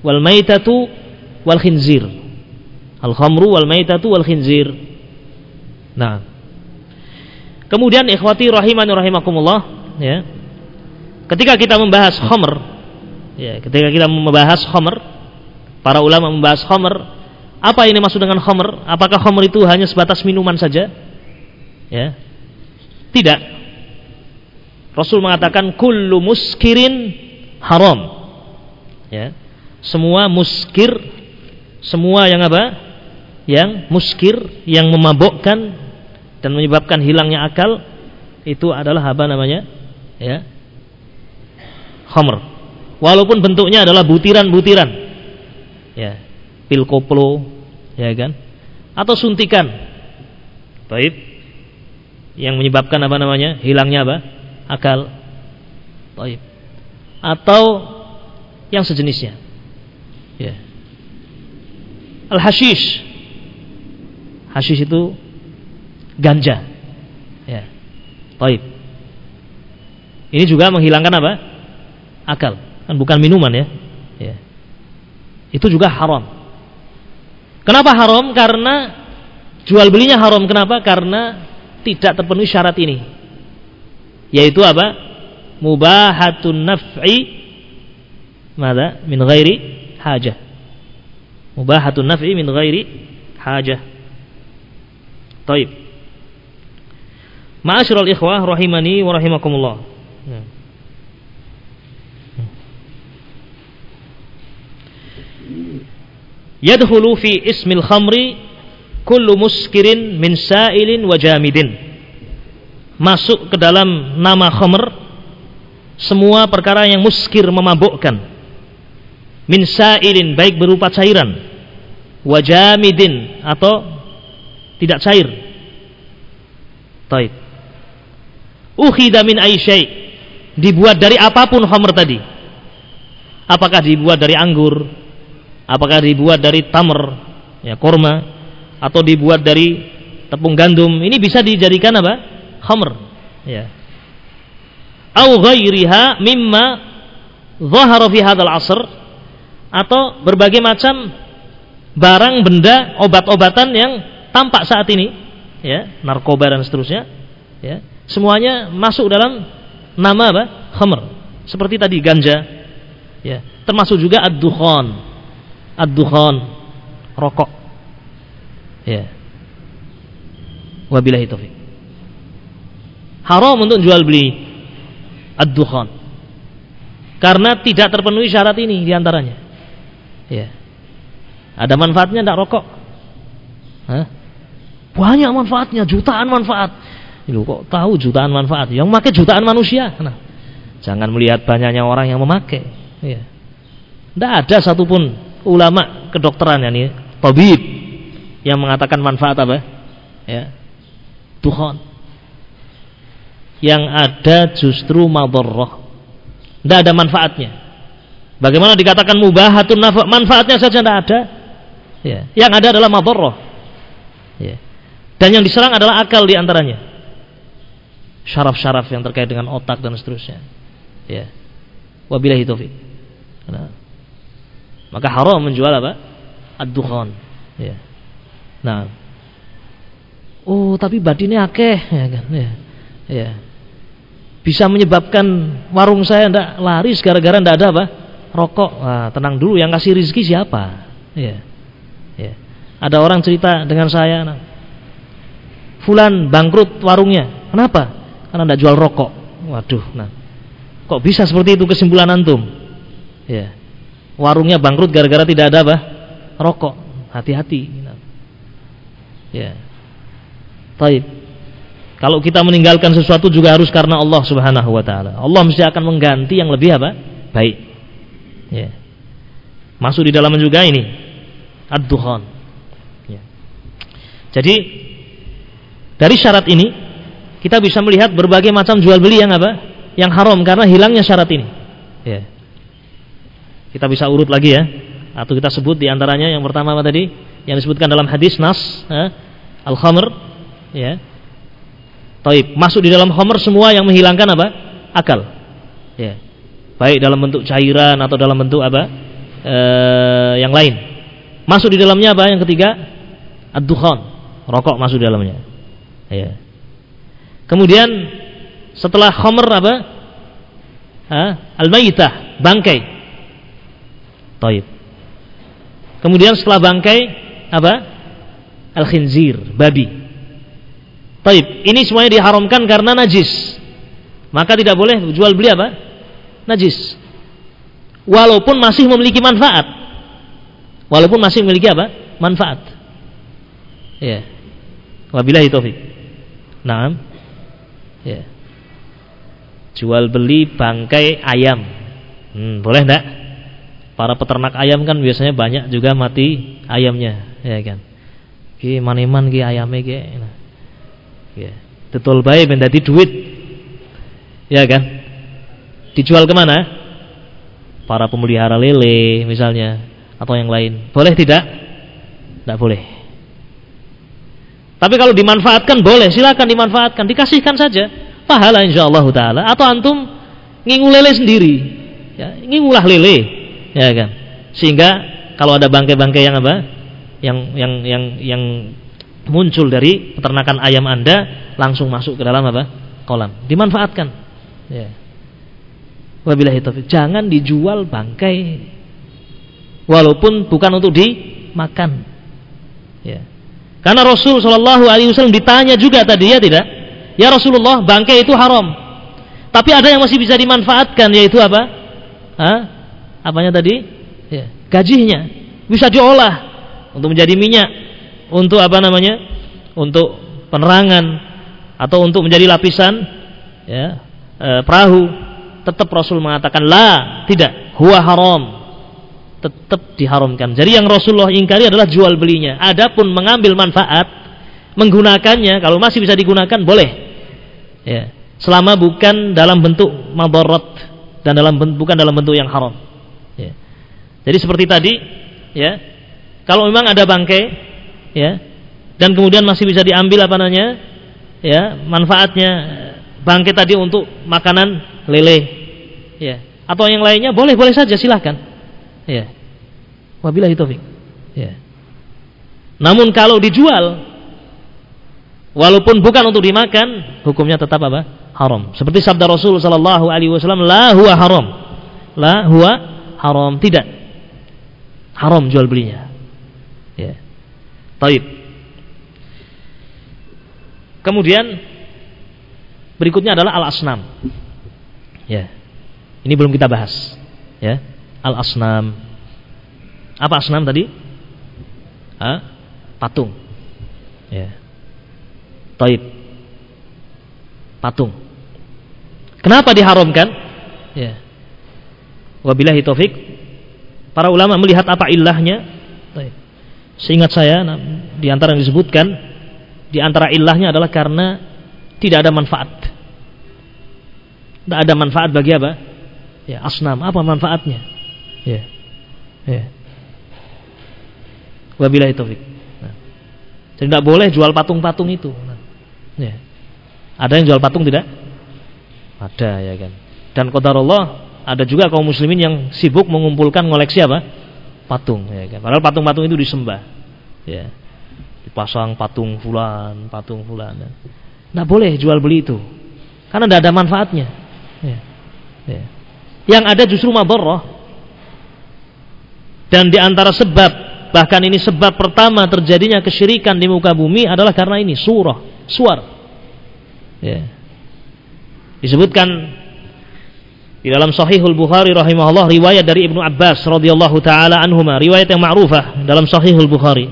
Speaker 1: wal maitatu wal khinzir. Al-khamru wal maitatu wal khinzir. Nah. Kemudian ikhwati rahimani rahimakumullah, ya. Ketika kita membahas khamr, ya, ketika kita membahas khamr, para ulama membahas khamr, apa ini maksud dengan khamr? Apakah khamr itu hanya sebatas minuman saja? Ya. Tidak. Rasul mengatakan kullu muskirin haram. Ya. Semua muskir, semua yang apa? Yang muskir, yang memabukkan dan menyebabkan hilangnya akal itu adalah apa namanya? Ya. Walaupun bentuknya adalah butiran-butiran. Ya. Pil koplo, ya kan? Atau suntikan. Baik. Yang menyebabkan apa namanya? Hilangnya apa? Akal. Baik. Atau yang sejenisnya. Ya. Al-hashish. Hashish itu ganja. Ya. Baik. Ini juga menghilangkan apa? Akal. Kan bukan minuman ya. ya. Itu juga haram. Kenapa haram? Karena jual belinya haram. Kenapa? Karena tidak terpenuhi syarat ini. Yaitu apa? Mubahatun naf'i mada min ghairi hajah mubahatun naf'i min ghairi hajah taib ma'asyiral ikhwah rahimani wa rahimakumullah yadkhulu fi ismil khamri kullu muskirin min sa'ilin wa jamidin masuk ke dalam nama khamr semua perkara yang muskir memabukkan. Min sa'ilin baik berupa cairan. Wajamidin atau tidak cair. Taib. Ukhida min aisyai dibuat dari apa pun khamr tadi. Apakah dibuat dari anggur apakah dibuat dari tamr ya korma atau dibuat dari tepung gandum? Ini bisa dijadikan apa? Khamr ya. Au ghairiha mimma dhahara fi hadzal asr atau berbagai macam barang benda obat-obatan yang tampak saat ini ya narkoba dan seterusnya ya semuanya masuk dalam nama apa? Khamr. Seperti tadi ganja ya. Termasuk juga ad-dukhan ad-dukhan rokok ya wabillahi taufik haram untuk jual beli ad-dukhan karena tidak terpenuhi syarat ini di antaranya Ya. Ada manfaatnya tidak rokok? Hah? Banyak manfaatnya, jutaan manfaat. Lu kok tahu jutaan manfaat? Yang memakai jutaan manusia. Nah, jangan melihat banyaknya orang yang memakai. Ya. Tidak ada satupun ulama kedokteran ya nih, tabib yang mengatakan manfaat apa? Ya. Tuhan. Yang ada justru madharrah. Tidak ada manfaatnya. Bagaimana dikatakan mubahatun nafa manfaatnya saja tidak ada. Ya. Yang ada adalah madharrah. Ya. Dan yang diserang adalah akal di antaranya. Syaraf-syaraf yang terkait dengan otak dan seterusnya. Ya. Wabillahi taufik. Nah. Maka haram menjual apa? Ad-dukhan. Ya. Nah. Oh, tapi batinnya akeh ya kan. Ya. ya. Bisa menyebabkan warung saya ndak laris gara-gara ndak ada apa? rokok, nah, tenang dulu yang kasih rizki siapa? Ya. Ya. Ada orang cerita dengan saya, nah, Fulan bangkrut warungnya. Kenapa? Karena tidak jual rokok. Waduh, nah. Kok bisa seperti itu kesimpulan antum? Ya. Warungnya bangkrut gara-gara tidak ada apa? Rokok. Hati-hati. Ya. Taib. Kalau kita meninggalkan sesuatu juga harus karena Allah Subhanahu wa taala. Allah mesti akan mengganti yang lebih apa? Baik. Ya. Masuk di dalamnya juga ini ad-dukhan. Ya. Jadi dari syarat ini kita bisa melihat berbagai macam jual beli yang apa? Yang haram karena hilangnya syarat ini. Ya. Kita bisa urut lagi ya. Atau kita sebut di antaranya yang pertama apa tadi? Yang disebutkan dalam hadis nas, ya, al-khamr, ya. Taib, masuk di dalam khamr semua yang menghilangkan apa? Akal. Ya. Baik dalam bentuk cairan atau dalam bentuk apa? E, yang lain. Masuk di dalamnya apa? Yang ketiga, ad-dukhan. Rokok masuk di dalamnya. Ya. Kemudian setelah khamr apa? Al-mayitah, bangkai. Taib. Kemudian setelah bangkai apa? Al-khinzir, babi. Taib. Ini semuanya diharamkan karena najis. Maka tidak boleh jual beli apa? Najis. Walaupun masih memiliki manfaat. Walaupun masih memiliki apa? Manfaat. Ya. Wabillahi taufik. Naam. Ya. Jual beli bangkai ayam. Hmm, boleh enggak? Para peternak ayam kan biasanya banyak juga mati ayamnya, ya kan. Ki maneman ki ayamnya ki. Nah. Ya. Betul baik menjadi duit. Ya kan? Dijual ke mana? Para pemelihara lele misalnya atau yang lain. Boleh tidak? Tidak boleh. Tapi kalau dimanfaatkan boleh, silakan dimanfaatkan, dikasihkan saja. Pahala insyaallah taala atau antum ngingu lele sendiri. Ya, ngingulah lele, ya kan. Sehingga kalau ada bangkai-bangkai yang apa? Yang yang yang yang muncul dari peternakan ayam Anda langsung masuk ke dalam apa? kolam. Dimanfaatkan. Ya. Wabillahi taufik. Jangan dijual bangkai walaupun bukan untuk dimakan. Ya. Karena Rasul Shallallahu Alaihi Wasallam ditanya juga tadi ya tidak? Ya Rasulullah, bangkai itu haram. Tapi ada yang masih bisa dimanfaatkan yaitu apa? Hah? Apanya tadi? Ya, gajinya bisa diolah untuk menjadi minyak, untuk apa namanya? Untuk penerangan atau untuk menjadi lapisan ya, e, perahu. Tetap Rasul mengatakan la, tidak, huwa haram tetap diharamkan. Jadi yang Rasulullah ingkari adalah jual belinya. Adapun mengambil manfaat, menggunakannya kalau masih bisa digunakan boleh. Ya. Selama bukan dalam bentuk mabarat dan dalam bukan dalam bentuk yang haram. Ya. Jadi seperti tadi, ya. Kalau memang ada bangkai, ya, dan kemudian masih bisa diambil apa namanya, ya, manfaatnya bangkai tadi untuk makanan lele, ya, atau yang lainnya boleh boleh saja silahkan. Ya. Wabillahi taufik. Ya. Namun kalau dijual walaupun bukan untuk dimakan, hukumnya tetap apa? Haram. Seperti sabda Rasul sallallahu alaihi wasallam, la huwa haram. La huwa haram. Tidak. Haram jual belinya. Ya. Taib. Kemudian berikutnya adalah al-asnam. Ya. Ini belum kita bahas. Ya al-asnam. Apa asnam tadi? Hah? Patung. Ya. Taib. Patung. Kenapa diharamkan? Ya. Wabillahi taufik. Para ulama melihat apa ilahnya. Seingat saya di antara yang disebutkan di antara ilahnya adalah karena tidak ada manfaat. Tidak ada manfaat bagi apa? Ya, asnam. Apa manfaatnya? Ya. Ya. Wabillahi taufik. Nah. Jadi tidak boleh jual patung-patung itu. Nah. Ya. Ada yang jual patung tidak? Ada ya kan. Dan Allah ada juga kaum muslimin yang sibuk mengumpulkan koleksi apa? Patung ya kan. Padahal patung-patung itu disembah. Ya. Dipasang patung fulan, patung fulan. Ya. Tidak boleh jual beli itu. Karena tidak ada manfaatnya. Ya. Ya. Yang ada justru mabarrah dan di antara sebab bahkan ini sebab pertama terjadinya kesyirikan di muka bumi adalah karena ini surah, suar. Ya. Disebutkan di dalam Sahihul Bukhari rahimahullah riwayat dari Ibnu Abbas radhiyallahu taala anhuma, riwayat yang ma'rufah dalam Sahihul Bukhari.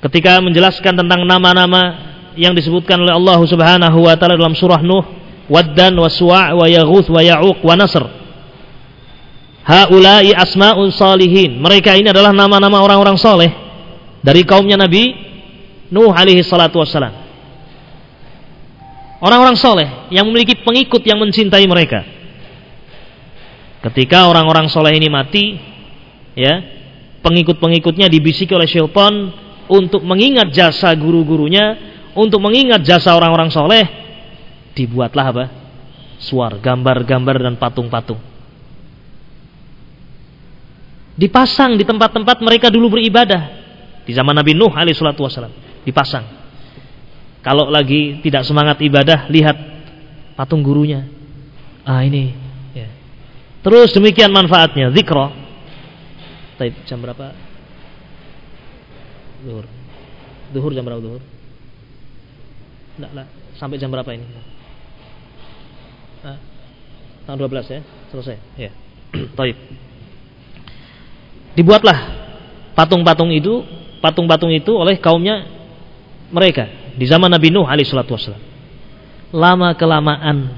Speaker 1: Ketika menjelaskan tentang nama-nama yang disebutkan oleh Allah Subhanahu wa taala dalam surah Nuh, Waddan wa Suwa' wa Yaghuth wa Ya'uq wa Nasr Haulai asma'un salihin. Mereka ini adalah nama-nama orang-orang soleh dari kaumnya Nabi Nuh alaihi salatu wassalam. Orang-orang soleh yang memiliki pengikut yang mencintai mereka. Ketika orang-orang soleh ini mati, ya pengikut-pengikutnya dibisiki oleh syaitan untuk mengingat jasa guru-gurunya, untuk mengingat jasa orang-orang soleh, dibuatlah apa? Suar, gambar-gambar dan patung-patung. Dipasang di tempat-tempat mereka dulu beribadah. Di zaman Nabi Nuh alaihissalatu wassalam. Dipasang. Kalau lagi tidak semangat ibadah, lihat patung gurunya. Ah ini. Ya. Terus demikian manfaatnya. Zikro. Jam berapa? Duhur. Duhur jam berapa duhur? Enggak lah. Sampai jam berapa ini? Ah, tahun 12 ya? Selesai. Ya. Taib. Dibuatlah patung-patung itu patung-patung itu oleh kaumnya mereka di zaman Nabi Nuh alaihi salatu wasallam. Lama kelamaan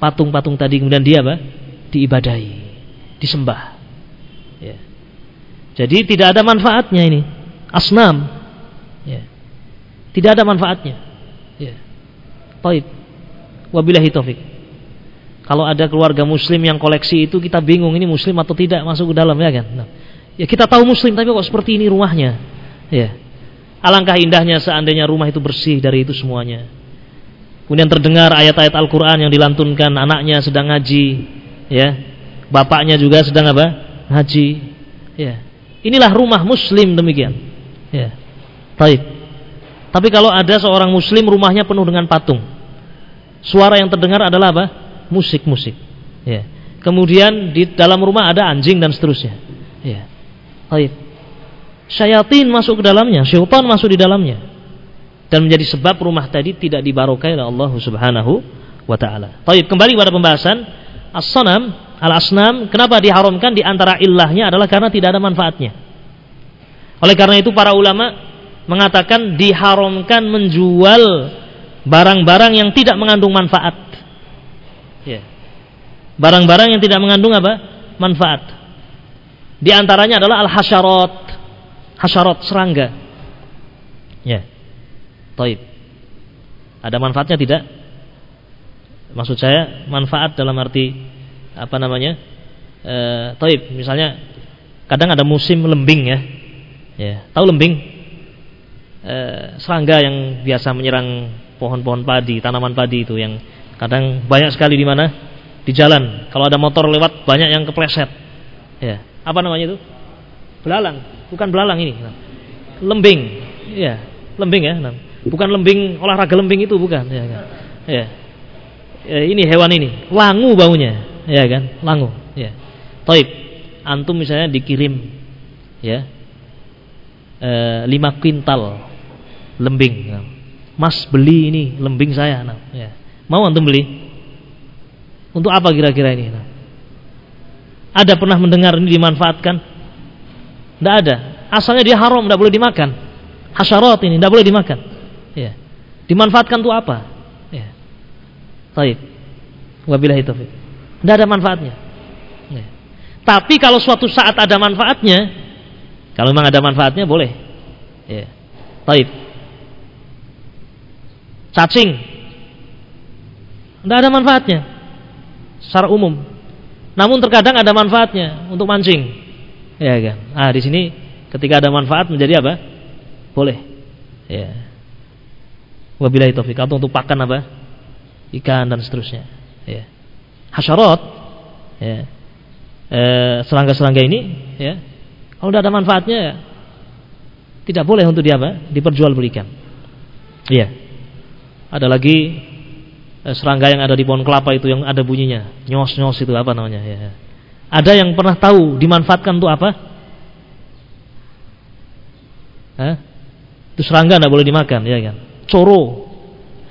Speaker 1: patung-patung tadi kemudian dia apa? diibadahi, disembah. Ya. Jadi tidak ada manfaatnya ini. Asnam. Ya. Tidak ada manfaatnya. Ya. Taib. Wabillahi taufik. Kalau ada keluarga muslim yang koleksi itu kita bingung ini muslim atau tidak masuk ke dalam ya kan. Nah, Ya kita tahu muslim tapi kok seperti ini rumahnya. Ya. Alangkah indahnya seandainya rumah itu bersih dari itu semuanya. Kemudian terdengar ayat-ayat Al-Qur'an yang dilantunkan anaknya sedang ngaji, ya. Bapaknya juga sedang apa? Ngaji. Ya. Inilah rumah muslim demikian. Ya. Baik. Tapi kalau ada seorang muslim rumahnya penuh dengan patung. Suara yang terdengar adalah apa? Musik-musik. Ya. Kemudian di dalam rumah ada anjing dan seterusnya. Ya. Taib. Syayatin masuk ke dalamnya, syaitan masuk di dalamnya. Dan menjadi sebab rumah tadi tidak dibarokai oleh Allah Subhanahu wa taala. Taib, kembali pada pembahasan as-sanam, al-asnam, kenapa diharamkan di antara illahnya adalah karena tidak ada manfaatnya. Oleh karena itu para ulama mengatakan diharamkan menjual barang-barang yang tidak mengandung manfaat. Ya. Barang-barang yang tidak mengandung apa? Manfaat. Di antaranya adalah al-hasyarat. Hasyarat serangga. Ya. Taib. Ada manfaatnya tidak? Maksud saya manfaat dalam arti apa namanya? E, taib. Misalnya kadang ada musim lembing ya. Ya, tahu lembing? E, serangga yang biasa menyerang pohon-pohon padi, tanaman padi itu yang kadang banyak sekali di mana? Di jalan. Kalau ada motor lewat banyak yang kepleset. Ya apa namanya itu? Belalang, bukan belalang ini. Lembing. Ya, lembing ya. Bukan lembing olahraga lembing itu bukan, ya kan. Ya. ya ini hewan ini, langu baunya, ya kan? Langu, ya. Taib. Antum misalnya dikirim ya. E, lima kuintal lembing. Mas beli ini lembing saya, nah, ya. Mau antum beli? Untuk apa kira-kira ini? Nah, ada pernah mendengar ini dimanfaatkan? Tidak ada. Asalnya dia haram, tidak boleh dimakan. Hasyarat ini tidak boleh dimakan. Ya. Dimanfaatkan untuk apa? Ya. Taib. Wabillahi taufik. Tidak ada manfaatnya. Ya. Tapi kalau suatu saat ada manfaatnya, kalau memang ada manfaatnya boleh. Ya. Taib. Cacing. Tidak ada manfaatnya. Secara umum namun terkadang ada manfaatnya untuk mancing. Ya kan? Ah, di sini ketika ada manfaat menjadi apa? Boleh. Ya. Wabillahi taufik atau untuk pakan apa? Ikan dan seterusnya. Ya. Hasyarat ya. Eh, serangga-serangga ini ya. Kalau tidak ada manfaatnya ya, tidak boleh untuk dia apa? Diperjualbelikan. Iya. Ada lagi Eh, serangga yang ada di pohon kelapa itu yang ada bunyinya nyos nyos itu apa namanya ya ada yang pernah tahu dimanfaatkan untuk apa Hah? itu serangga tidak boleh dimakan ya kan coro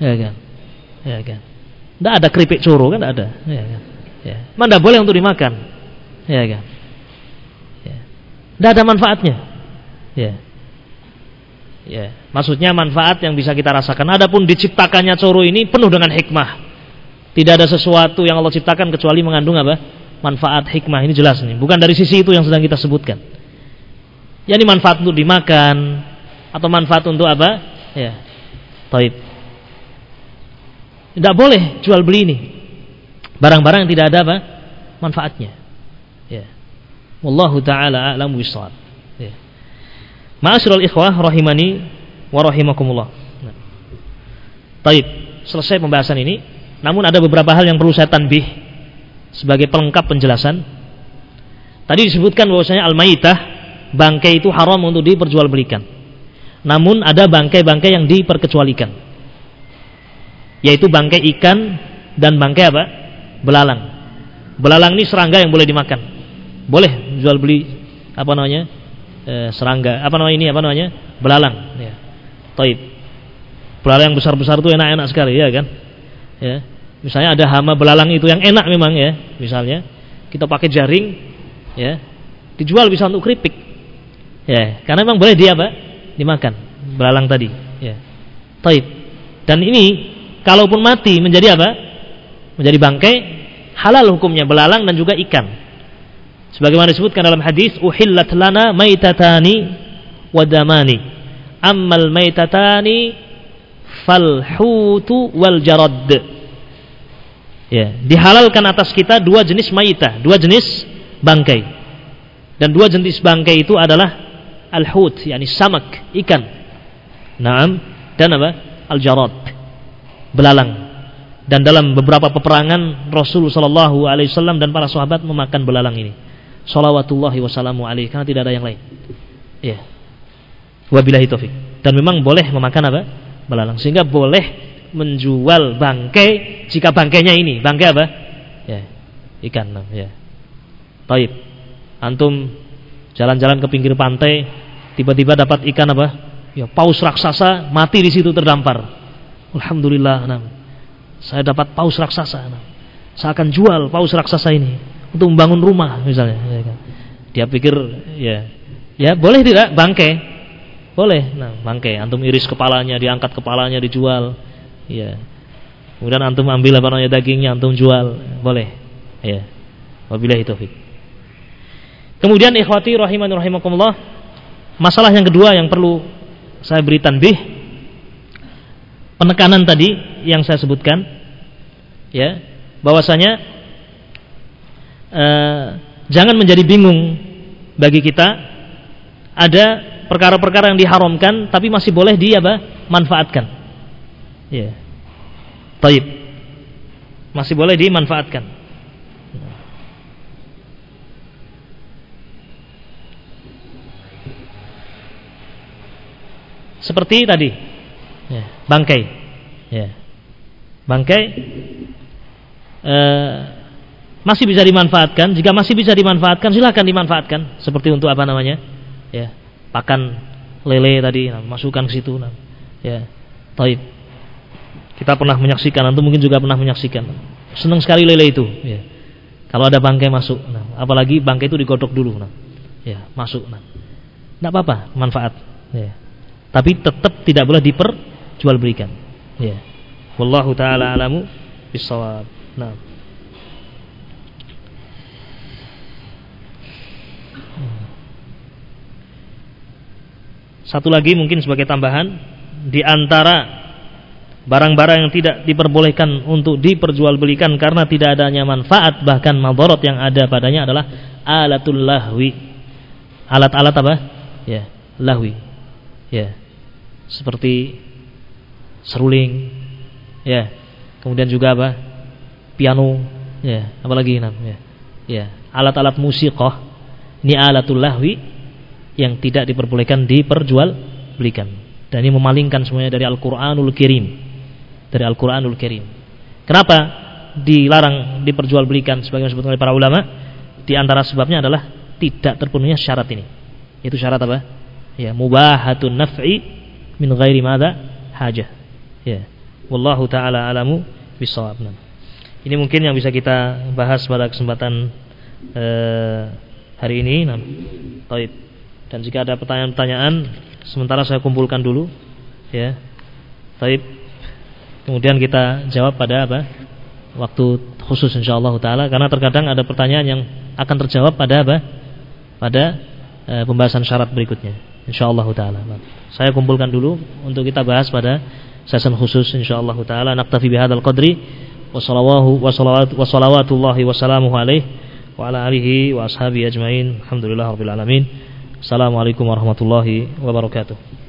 Speaker 1: ya kan ya kan tidak ada keripik coro kan tidak ada ya kan ya mana boleh untuk dimakan ya kan ya. tidak ada manfaatnya ya Ya, maksudnya manfaat yang bisa kita rasakan. Adapun diciptakannya coro ini penuh dengan hikmah. Tidak ada sesuatu yang Allah ciptakan kecuali mengandung apa? Manfaat hikmah. Ini jelas nih. Bukan dari sisi itu yang sedang kita sebutkan. Ya ini manfaat untuk dimakan atau manfaat untuk apa? Ya. Taib. Tidak boleh jual beli ini. Barang-barang yang tidak ada apa? Manfaatnya. Ya. Wallahu taala a'lamu bissawab. Ya. Ma'asyiral ikhwah rahimani wa rahimakumullah. Nah. Taib, selesai pembahasan ini. Namun ada beberapa hal yang perlu saya tanbih sebagai pelengkap penjelasan. Tadi disebutkan bahwasanya al-maitah bangkai itu haram untuk diperjualbelikan. Namun ada bangkai-bangkai yang diperkecualikan. Yaitu bangkai ikan dan bangkai apa? Belalang. Belalang ini serangga yang boleh dimakan. Boleh jual beli apa namanya? E, serangga. Apa namanya ini? Apa namanya? Belalang, ya. Taib. Belalang yang besar-besar itu enak-enak sekali, ya kan? Ya. Misalnya ada hama belalang itu yang enak memang ya, misalnya kita pakai jaring, ya, dijual bisa untuk keripik, ya, karena memang boleh dia apa? Dimakan belalang tadi, ya. Taib. Dan ini kalaupun mati menjadi apa? Menjadi bangkai, halal hukumnya belalang dan juga ikan. Sebagaimana disebutkan dalam hadis, uhillat lana maitatani wadamani. Ammal maitatani falhutu wal jarad ya, dihalalkan atas kita dua jenis mayita, dua jenis bangkai. Dan dua jenis bangkai itu adalah al-hut, yakni samak, ikan. Naam, dan apa? Al-jarad, belalang. Dan dalam beberapa peperangan Rasulullah Shallallahu Alaihi Wasallam dan para sahabat memakan belalang ini. Salawatullahi wassalamu alaihi karena tidak ada yang lain. Ya. Wabillahi taufik. Dan memang boleh memakan apa? Belalang. Sehingga boleh menjual bangkai jika bangkainya ini. Bangkai apa? Ya ikan ya. Taib. Antum jalan-jalan ke pinggir pantai tiba-tiba dapat ikan apa? Ya paus raksasa mati di situ terdampar. Alhamdulillah nah. saya dapat paus raksasa nah. saya akan jual paus raksasa ini untuk membangun rumah misalnya ya kan. dia pikir ya ya boleh tidak? Bangkai. Boleh. Nah bangkai. Antum iris kepalanya diangkat kepalanya dijual Ya. Kemudian antum ambil apa namanya dagingnya antum jual, boleh. Ya. Wabillahi taufik. Kemudian ikhwati rahimani rahimakumullah, masalah yang kedua yang perlu saya beri tanbih penekanan tadi yang saya sebutkan ya, bahwasanya eh, jangan menjadi bingung bagi kita ada perkara-perkara yang diharamkan tapi masih boleh apa? manfaatkan. Ya. Taib. Masih boleh dimanfaatkan. Seperti tadi. Ya, bangkai. Ya. Bangkai eh, masih bisa dimanfaatkan. Jika masih bisa dimanfaatkan, silahkan dimanfaatkan. Seperti untuk apa namanya? Ya, pakan lele tadi, nah, masukkan ke situ. Nah. Ya, taib. Kita pernah menyaksikan, antum mungkin juga pernah menyaksikan. Senang sekali lele itu. Ya. Kalau ada bangkai masuk, nah, apalagi bangkai itu digodok dulu, nah, ya masuk. Nah, tidak apa-apa, manfaat. Ya. Tapi tetap tidak boleh diperjualbelikan. Ya. Wallahu taala alamu bisawab. Nah. Satu lagi mungkin sebagai tambahan di antara barang-barang yang tidak diperbolehkan untuk diperjualbelikan karena tidak adanya manfaat bahkan madarat yang ada padanya adalah alatul lahwi. Alat-alat apa? Ya, lahwi. Ya. Seperti seruling. Ya. Kemudian juga apa? Piano. Ya, apalagi nam ya. Ya, alat-alat musiqah. Ini alatul lahwi yang tidak diperbolehkan diperjualbelikan. Dan ini memalingkan semuanya dari Al-Qur'anul Kirim dari Al-Quranul Karim. Kenapa dilarang diperjualbelikan sebagaimana disebut oleh para ulama? Di antara sebabnya adalah tidak terpenuhnya syarat ini. Itu syarat apa? Ya, mubahatun naf'i min ghairi madza hajah. Ya. Wallahu taala alamu bisawab. Ini mungkin yang bisa kita bahas pada kesempatan eh, hari ini. Nah, Taib. Dan jika ada pertanyaan-pertanyaan, sementara saya kumpulkan dulu. Ya. Taib. Kemudian kita jawab pada apa? Waktu khusus insyaallah taala karena terkadang ada pertanyaan yang akan terjawab pada apa? Pada e, pembahasan syarat berikutnya. Insyaallah taala. Saya kumpulkan dulu untuk kita bahas pada session khusus insyaallah taala naktafi bihadzal qadri wa wa salawat wa alaihi wa ala alamin assalamualaikum warahmatullahi wabarakatuh